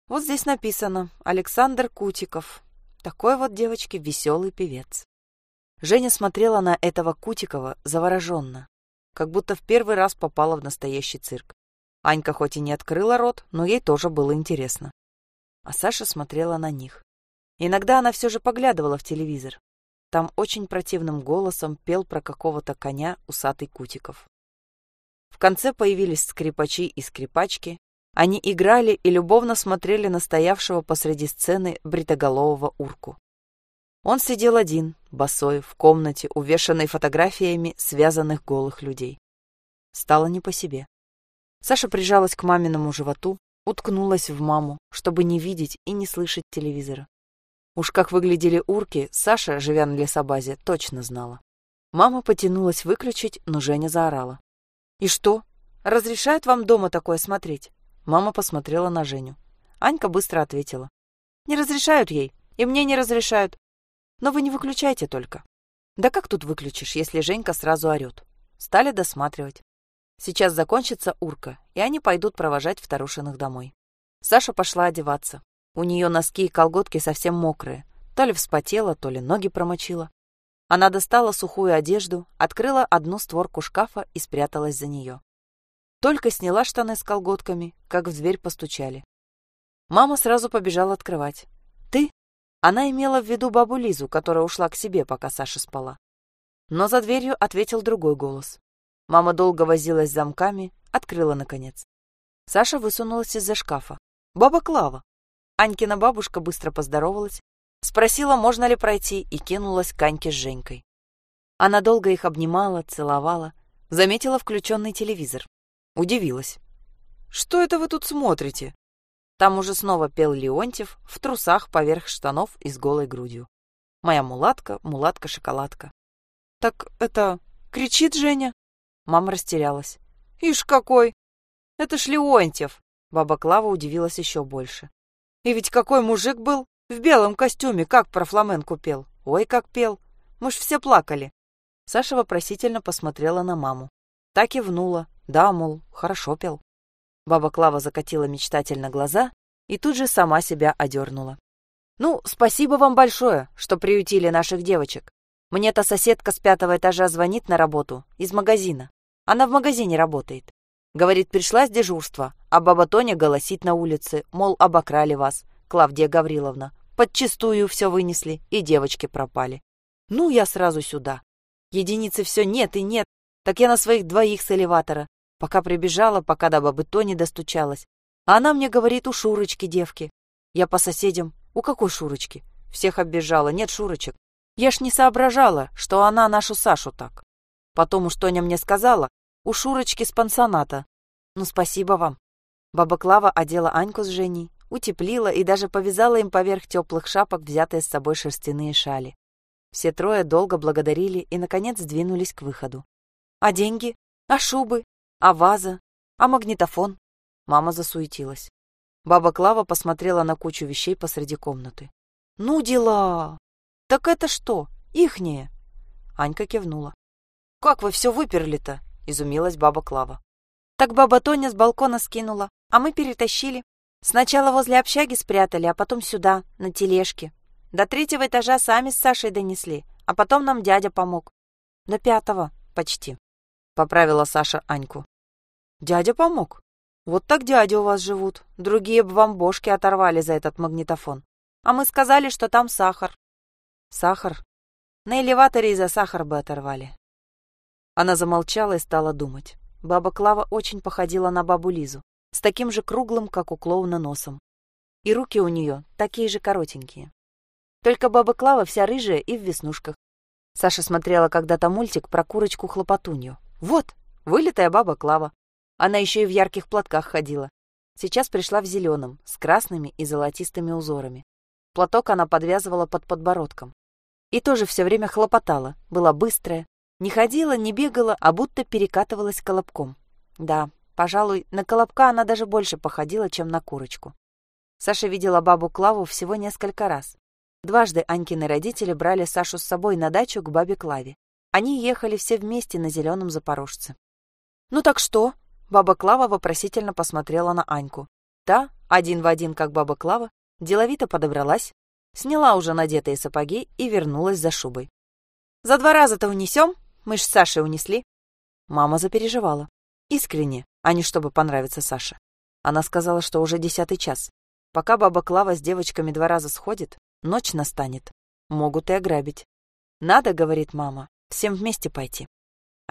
Вот здесь написано «Александр Кутиков». Такой вот, девочки, веселый певец. Женя смотрела на этого Кутикова завороженно, как будто в первый раз попала в настоящий цирк. Анька хоть и не открыла рот, но ей тоже было интересно. А Саша смотрела на них. Иногда она все же поглядывала в телевизор. Там очень противным голосом пел про какого-то коня усатый Кутиков. В конце появились скрипачи и скрипачки, они играли и любовно смотрели на стоявшего посреди сцены бритоголового урку. Он сидел один, босой, в комнате, увешанной фотографиями связанных голых людей. Стало не по себе. Саша прижалась к маминому животу, уткнулась в маму, чтобы не видеть и не слышать телевизора. Уж как выглядели урки, Саша, живя на лесобазе, точно знала. Мама потянулась выключить, но Женя заорала. «И что? Разрешают вам дома такое смотреть?» Мама посмотрела на Женю. Анька быстро ответила. «Не разрешают ей, и мне не разрешают. Но вы не выключайте только». «Да как тут выключишь, если Женька сразу орёт?» Стали досматривать. Сейчас закончится урка, и они пойдут провожать вторушиных домой. Саша пошла одеваться. У нее носки и колготки совсем мокрые. То ли вспотела, то ли ноги промочила. Она достала сухую одежду, открыла одну створку шкафа и спряталась за нее. Только сняла штаны с колготками, как в дверь постучали. Мама сразу побежала открывать. «Ты?» Она имела в виду бабу Лизу, которая ушла к себе, пока Саша спала. Но за дверью ответил другой голос. Мама долго возилась с замками, открыла наконец. Саша высунулась из-за шкафа. «Баба Клава!» Анькина бабушка быстро поздоровалась, спросила, можно ли пройти, и кинулась к Аньке с Женькой. Она долго их обнимала, целовала, заметила включенный телевизор. Удивилась. «Что это вы тут смотрите?» Там уже снова пел Леонтьев в трусах поверх штанов и с голой грудью. «Моя мулатка, мулатка-шоколадка». «Так это... кричит Женя?» Мама растерялась. «Ишь какой! Это ж Леонтьев!» Баба Клава удивилась еще больше. «И ведь какой мужик был! В белом костюме, как про фламенку пел! Ой, как пел! Мы ж все плакали!» Саша вопросительно посмотрела на маму. Так и внула, да, мол, хорошо пел. Баба Клава закатила мечтательно глаза и тут же сама себя одернула. «Ну, спасибо вам большое, что приютили наших девочек. Мне-то соседка с пятого этажа звонит на работу из магазина. Она в магазине работает. Говорит, пришла с дежурства, а баба Тоня голосит на улице, мол, обокрали вас, Клавдия Гавриловна. Подчистую все вынесли, и девочки пропали. Ну, я сразу сюда. Единицы все нет и нет, так я на своих двоих с элеватора. Пока прибежала, пока до бабы Тони достучалась. А она мне говорит, у Шурочки девки. Я по соседям. У какой Шурочки? Всех оббежала, нет Шурочек. Я ж не соображала, что она нашу Сашу так. Потом уж Тоня мне сказала, у Шурочки с пансоната. Ну, спасибо вам. Баба Клава одела Аньку с Женей, утеплила и даже повязала им поверх теплых шапок взятые с собой шерстяные шали. Все трое долго благодарили и, наконец, двинулись к выходу. «А деньги? А шубы? А ваза? А магнитофон?» Мама засуетилась. Баба Клава посмотрела на кучу вещей посреди комнаты. «Ну дела! Так это что, ихнее?» Анька кивнула. «Как вы все выперли-то?» — изумилась баба Клава. «Так баба Тоня с балкона скинула, а мы перетащили. Сначала возле общаги спрятали, а потом сюда, на тележке. До третьего этажа сами с Сашей донесли, а потом нам дядя помог. До пятого почти. Поправила Саша Аньку. Дядя помог? Вот так дяди у вас живут. Другие бы вам бошки оторвали за этот магнитофон. А мы сказали, что там сахар. Сахар? На элеваторе и за сахар бы оторвали. Она замолчала и стала думать. Баба Клава очень походила на бабу Лизу с таким же круглым, как у клоуна, носом. И руки у нее такие же коротенькие. Только баба Клава вся рыжая и в веснушках. Саша смотрела когда-то мультик про курочку-хлопотунью. Вот, вылитая баба Клава. Она еще и в ярких платках ходила. Сейчас пришла в зеленом, с красными и золотистыми узорами. Платок она подвязывала под подбородком. И тоже все время хлопотала, была быстрая. Не ходила, не бегала, а будто перекатывалась колобком. Да, Пожалуй, на колобка она даже больше походила, чем на курочку. Саша видела бабу Клаву всего несколько раз. Дважды Анькины родители брали Сашу с собой на дачу к бабе Клаве. Они ехали все вместе на зеленом запорожце. «Ну так что?» Баба Клава вопросительно посмотрела на Аньку. Та, один в один, как баба Клава, деловито подобралась, сняла уже надетые сапоги и вернулась за шубой. «За два раза-то унесем? Мы ж с Сашей унесли». Мама запереживала. Искренне, а не чтобы понравиться Саше. Она сказала, что уже десятый час. Пока баба Клава с девочками два раза сходит, ночь настанет. Могут и ограбить. Надо, говорит мама, всем вместе пойти.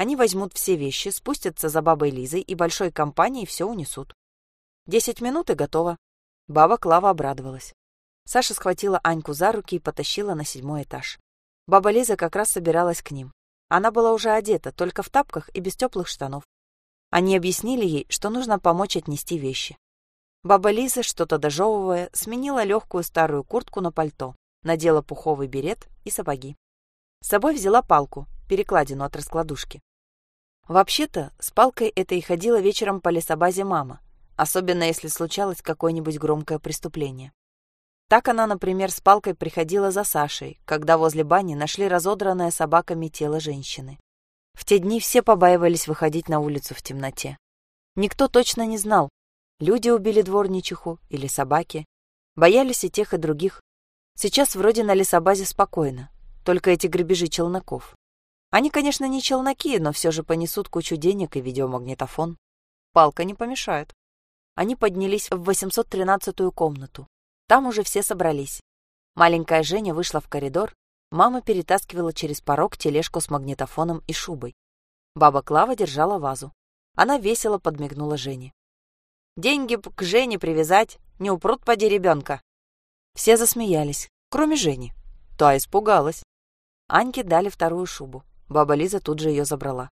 Они возьмут все вещи, спустятся за бабой Лизой и большой компанией все унесут. Десять минут и готово. Баба Клава обрадовалась. Саша схватила Аньку за руки и потащила на седьмой этаж. Баба Лиза как раз собиралась к ним. Она была уже одета, только в тапках и без теплых штанов. Они объяснили ей, что нужно помочь отнести вещи. Баба Лиза, что-то дожевывая, сменила легкую старую куртку на пальто, надела пуховый берет и сапоги. С собой взяла палку, перекладину от раскладушки. Вообще-то, с палкой это и ходила вечером по лесобазе мама, особенно если случалось какое-нибудь громкое преступление. Так она, например, с палкой приходила за Сашей, когда возле бани нашли разодранное собаками тело женщины. В те дни все побаивались выходить на улицу в темноте. Никто точно не знал, люди убили дворничиху или собаки. Боялись и тех, и других. Сейчас вроде на лесобазе спокойно, только эти грабежи челноков. Они, конечно, не челноки, но все же понесут кучу денег и видеомагнитофон. Палка не помешает. Они поднялись в 813-ю комнату. Там уже все собрались. Маленькая Женя вышла в коридор Мама перетаскивала через порог тележку с магнитофоном и шубой. Баба Клава держала вазу. Она весело подмигнула Жене. «Деньги к Жене привязать, не упрут поди ребенка». Все засмеялись, кроме Жени. Та испугалась. Аньке дали вторую шубу. Баба Лиза тут же ее забрала.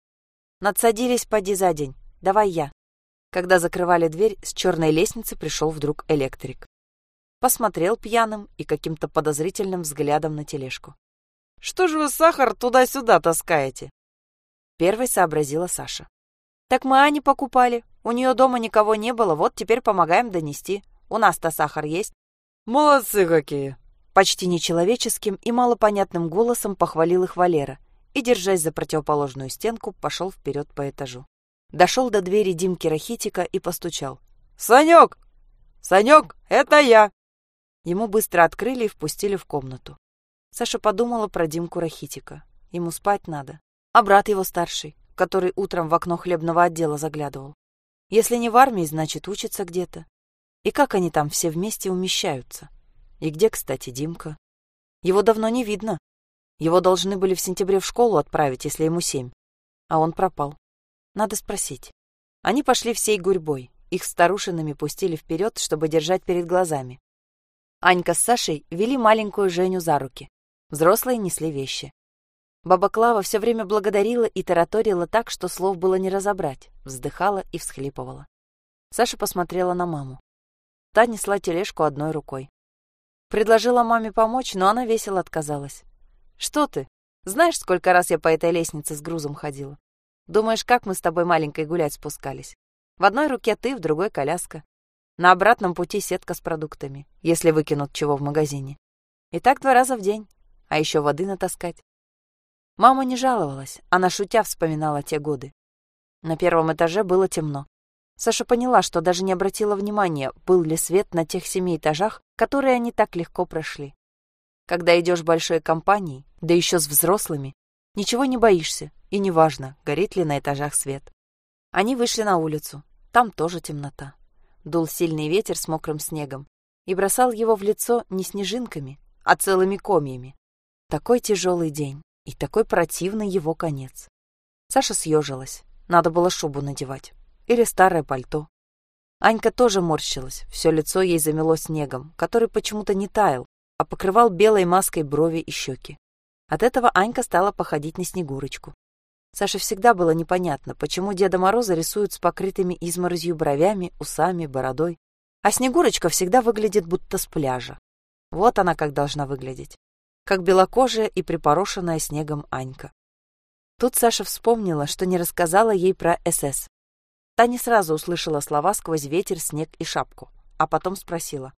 «Надсадились поди за день. Давай я». Когда закрывали дверь, с черной лестницы пришел вдруг электрик. Посмотрел пьяным и каким-то подозрительным взглядом на тележку. Что же вы сахар туда-сюда таскаете?» Первой сообразила Саша. «Так мы Ане покупали. У нее дома никого не было, вот теперь помогаем донести. У нас-то сахар есть». «Молодцы какие!» Почти нечеловеческим и малопонятным голосом похвалил их Валера и, держась за противоположную стенку, пошел вперед по этажу. Дошел до двери Димки Рахитика и постучал. «Санек! Санек, это я!» Ему быстро открыли и впустили в комнату. Саша подумала про Димку Рахитика. Ему спать надо. А брат его старший, который утром в окно хлебного отдела заглядывал. Если не в армии, значит, учатся где-то. И как они там все вместе умещаются? И где, кстати, Димка? Его давно не видно. Его должны были в сентябре в школу отправить, если ему семь. А он пропал. Надо спросить. Они пошли всей гурьбой. Их старушинами пустили вперед, чтобы держать перед глазами. Анька с Сашей вели маленькую Женю за руки. Взрослые несли вещи. Баба Клава все время благодарила и тараторила так, что слов было не разобрать, вздыхала и всхлипывала. Саша посмотрела на маму. Та несла тележку одной рукой. Предложила маме помочь, но она весело отказалась. «Что ты? Знаешь, сколько раз я по этой лестнице с грузом ходила? Думаешь, как мы с тобой маленькой гулять спускались? В одной руке ты, в другой коляска. На обратном пути сетка с продуктами, если выкинут чего в магазине. И так два раза в день, а еще воды натаскать. Мама не жаловалась, она шутя вспоминала те годы. На первом этаже было темно. Саша поняла, что даже не обратила внимания, был ли свет на тех семи этажах, которые они так легко прошли. Когда идешь большой компанией, да еще с взрослыми, ничего не боишься, и неважно, горит ли на этажах свет. Они вышли на улицу. Там тоже темнота. Дул сильный ветер с мокрым снегом и бросал его в лицо не снежинками, а целыми комьями. Такой тяжелый день. И такой противный его конец. Саша съежилась. Надо было шубу надевать. Или старое пальто. Анька тоже морщилась. Все лицо ей замело снегом, который почему-то не таял, а покрывал белой маской брови и щеки. От этого Анька стала походить на Снегурочку. Саше всегда было непонятно, почему Деда Мороза рисуют с покрытыми изморозью бровями, усами, бородой, а Снегурочка всегда выглядит будто с пляжа. Вот она как должна выглядеть как белокожая и припорошенная снегом Анька. Тут Саша вспомнила, что не рассказала ей про СС. Та не сразу услышала слова сквозь ветер, снег и шапку, а потом спросила.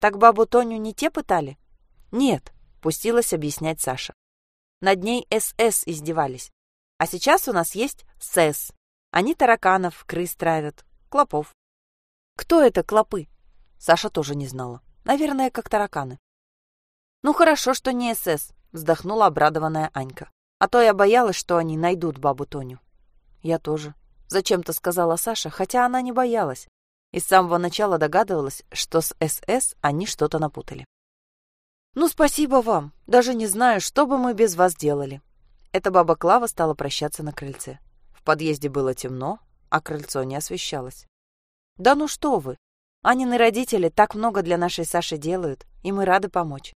«Так бабу Тоню не те пытали?» «Нет», — пустилась объяснять Саша. «Над ней СС издевались. А сейчас у нас есть СЭС. Они тараканов, крыс травят, клопов». «Кто это клопы?» Саша тоже не знала. Наверное, как тараканы. «Ну хорошо, что не СС», — вздохнула обрадованная Анька. «А то я боялась, что они найдут бабу Тоню». «Я тоже», — зачем-то сказала Саша, хотя она не боялась. И с самого начала догадывалась, что с СС они что-то напутали. «Ну, спасибо вам. Даже не знаю, что бы мы без вас делали». Эта баба Клава стала прощаться на крыльце. В подъезде было темно, а крыльцо не освещалось. «Да ну что вы! Анины родители так много для нашей Саши делают, и мы рады помочь.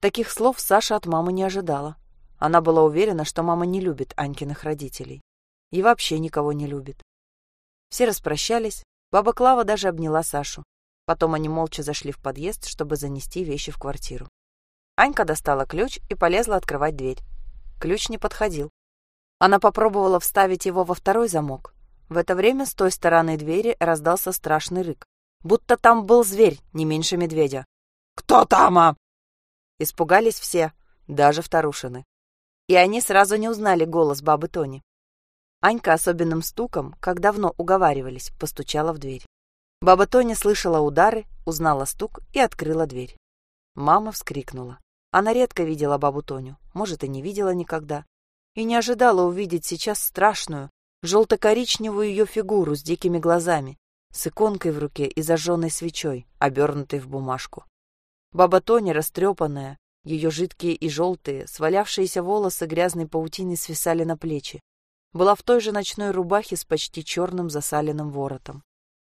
Таких слов Саша от мамы не ожидала. Она была уверена, что мама не любит Анькиных родителей. И вообще никого не любит. Все распрощались, баба Клава даже обняла Сашу. Потом они молча зашли в подъезд, чтобы занести вещи в квартиру. Анька достала ключ и полезла открывать дверь. Ключ не подходил. Она попробовала вставить его во второй замок. В это время с той стороны двери раздался страшный рык. Будто там был зверь, не меньше медведя. «Кто там, а?» Испугались все, даже вторушины. И они сразу не узнали голос бабы Тони. Анька особенным стуком, как давно уговаривались, постучала в дверь. Баба Тоня слышала удары, узнала стук и открыла дверь. Мама вскрикнула. Она редко видела бабу Тоню, может, и не видела никогда. И не ожидала увидеть сейчас страшную, желто-коричневую ее фигуру с дикими глазами, с иконкой в руке и зажженной свечой, обернутой в бумажку. Баба Тоня, растрепанная, ее жидкие и желтые, свалявшиеся волосы грязной паутиной свисали на плечи, была в той же ночной рубахе с почти черным засаленным воротом.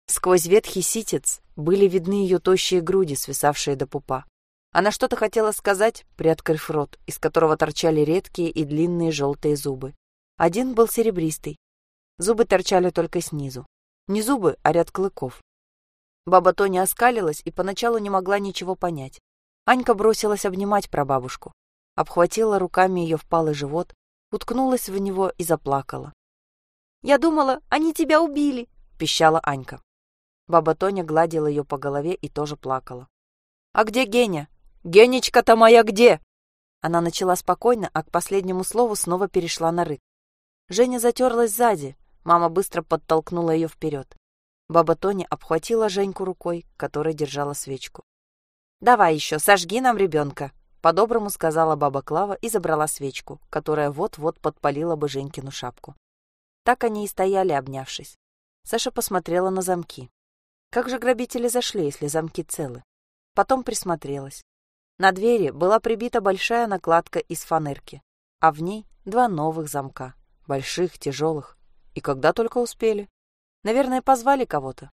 Сквозь ветхий ситец были видны ее тощие груди, свисавшие до пупа. Она что-то хотела сказать, приоткрыв рот, из которого торчали редкие и длинные желтые зубы. Один был серебристый. Зубы торчали только снизу. Не зубы, а ряд клыков. Баба Тоня оскалилась и поначалу не могла ничего понять. Анька бросилась обнимать прабабушку, обхватила руками ее впалый живот, уткнулась в него и заплакала. «Я думала, они тебя убили!» — пищала Анька. Баба Тоня гладила ее по голове и тоже плакала. «А где Геня? Генечка-то моя где?» Она начала спокойно, а к последнему слову снова перешла на рык. Женя затерлась сзади, мама быстро подтолкнула ее вперед. Баба Тоня обхватила Женьку рукой, которой держала свечку. «Давай еще, сожги нам ребенка», — по-доброму сказала баба Клава и забрала свечку, которая вот-вот подпалила бы Женькину шапку. Так они и стояли, обнявшись. Саша посмотрела на замки. Как же грабители зашли, если замки целы? Потом присмотрелась. На двери была прибита большая накладка из фанерки, а в ней два новых замка, больших, тяжелых. И когда только успели. Наверное, позвали кого-то.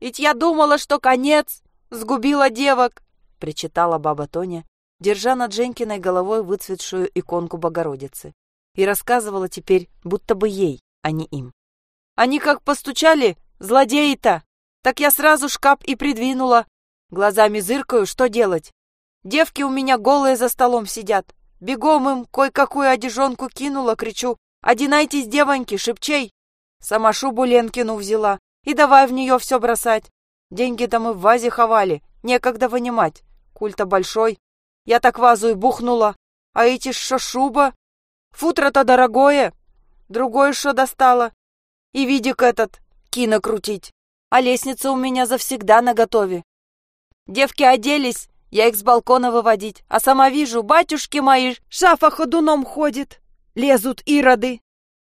«Ведь я думала, что конец! Сгубила девок!» — причитала баба Тоня, держа над Женькиной головой выцветшую иконку Богородицы. И рассказывала теперь, будто бы ей, а не им. «Они как постучали, злодеи-то! Так я сразу шкаф и придвинула. Глазами зыркаю, что делать? Девки у меня голые за столом сидят. Бегом им кое-какую одежонку кинула, кричу. «Одинайтесь, девоньки, шепчей!» Сама шубу Ленкину взяла и давай в нее все бросать. Деньги-то мы в вазе ховали, некогда вынимать. Культа большой. Я так вазу и бухнула. А эти что шуба? Футро-то дорогое. Другое что достала. И видик этот, кино крутить. А лестница у меня завсегда наготове. Девки оделись, я их с балкона выводить, а сама вижу, батюшки мои, шафа ходуном ходит. Лезут ироды.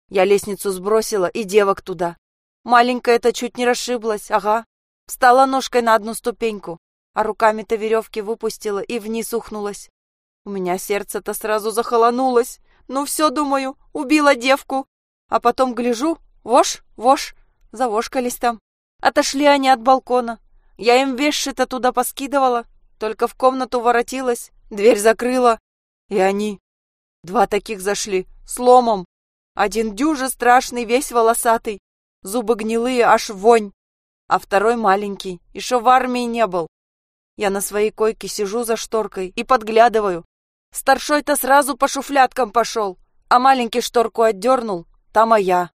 Я лестницу сбросила и девок туда. Маленькая-то чуть не расшиблась, ага. Встала ножкой на одну ступеньку, а руками-то веревки выпустила и вниз ухнулась. У меня сердце-то сразу захолонулось. Ну все, думаю, убила девку. А потом гляжу, вошь, вошь, завошкались там. Отошли они от балкона. Я им вещи-то туда поскидывала, только в комнату воротилась, дверь закрыла. И они... Два таких зашли, с ломом. Один дюже страшный, весь волосатый, зубы гнилые, аж вонь. А второй маленький, еще в армии не был. Я на своей койке сижу за шторкой и подглядываю. Старшой-то сразу по шуфляткам пошел, а маленький шторку отдернул, там а я.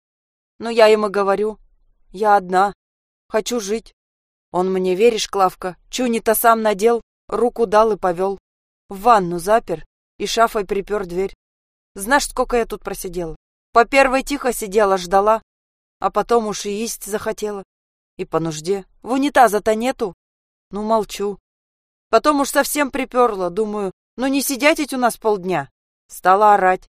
Но я ему говорю, я одна, хочу жить. Он мне, веришь, Клавка, чуни-то сам надел, руку дал и повел. В ванну запер и шафой припер дверь. Знаешь, сколько я тут просидела? По первой тихо сидела, ждала, а потом уж и есть захотела. И по нужде. В унитаза-то нету. Ну, молчу. Потом уж совсем приперла, думаю, ну не сидеть ведь у нас полдня. Стала орать.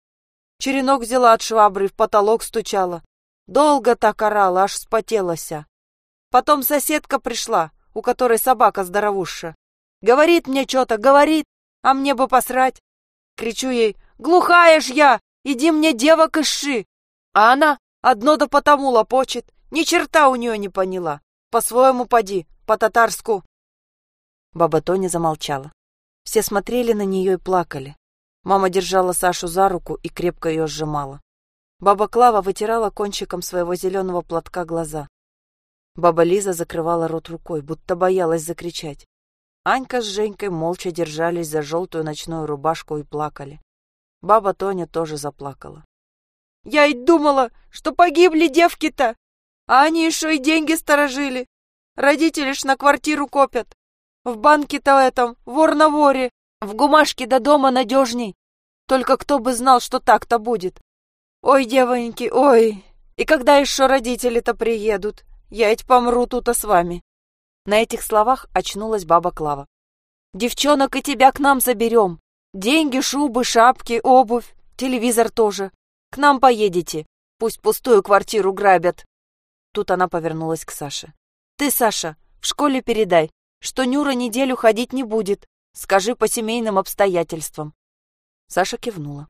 Черенок взяла от швабры, в потолок стучала. Долго так орала, аж спотелася. Потом соседка пришла, у которой собака здоровуща. Говорит мне что-то, говорит, а мне бы посрать. Кричу ей, глухая ж я, иди мне девок ищи. А она Одно да потому лопочет, ни черта у нее не поняла. По-своему поди, по-татарску. Баба Тоня замолчала. Все смотрели на нее и плакали. Мама держала Сашу за руку и крепко ее сжимала. Баба Клава вытирала кончиком своего зеленого платка глаза. Баба Лиза закрывала рот рукой, будто боялась закричать. Анька с Женькой молча держались за желтую ночную рубашку и плакали. Баба Тоня тоже заплакала. Я и думала, что погибли девки-то, а они еще и деньги сторожили. Родители ж на квартиру копят. В банке-то этом, вор на воре, в гумашке до дома надежней. Только кто бы знал, что так-то будет. Ой, девоньки, ой. И когда еще родители-то приедут? Я ведь помру тут-то с вами. На этих словах очнулась баба Клава. Девчонок и тебя к нам заберем. Деньги, шубы, шапки, обувь, телевизор тоже. К нам поедете. Пусть пустую квартиру грабят. Тут она повернулась к Саше. Ты, Саша, в школе передай, что Нюра неделю ходить не будет. Скажи по семейным обстоятельствам. Саша кивнула.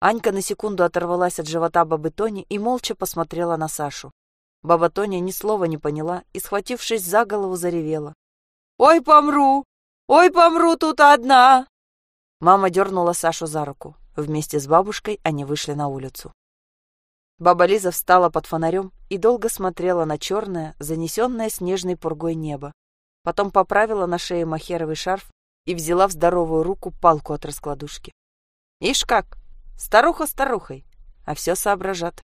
Анька на секунду оторвалась от живота бабы Тони и молча посмотрела на Сашу. Баба Тоня ни слова не поняла и, схватившись за голову, заревела. «Ой, помру! Ой, помру тут одна!» Мама дернула Сашу за руку. Вместе с бабушкой они вышли на улицу. Баба Лиза встала под фонарем и долго смотрела на черное, занесенное снежной пургой небо. Потом поправила на шее махеровый шарф и взяла в здоровую руку палку от раскладушки. Ишь как, старуха старухой, а все соображат.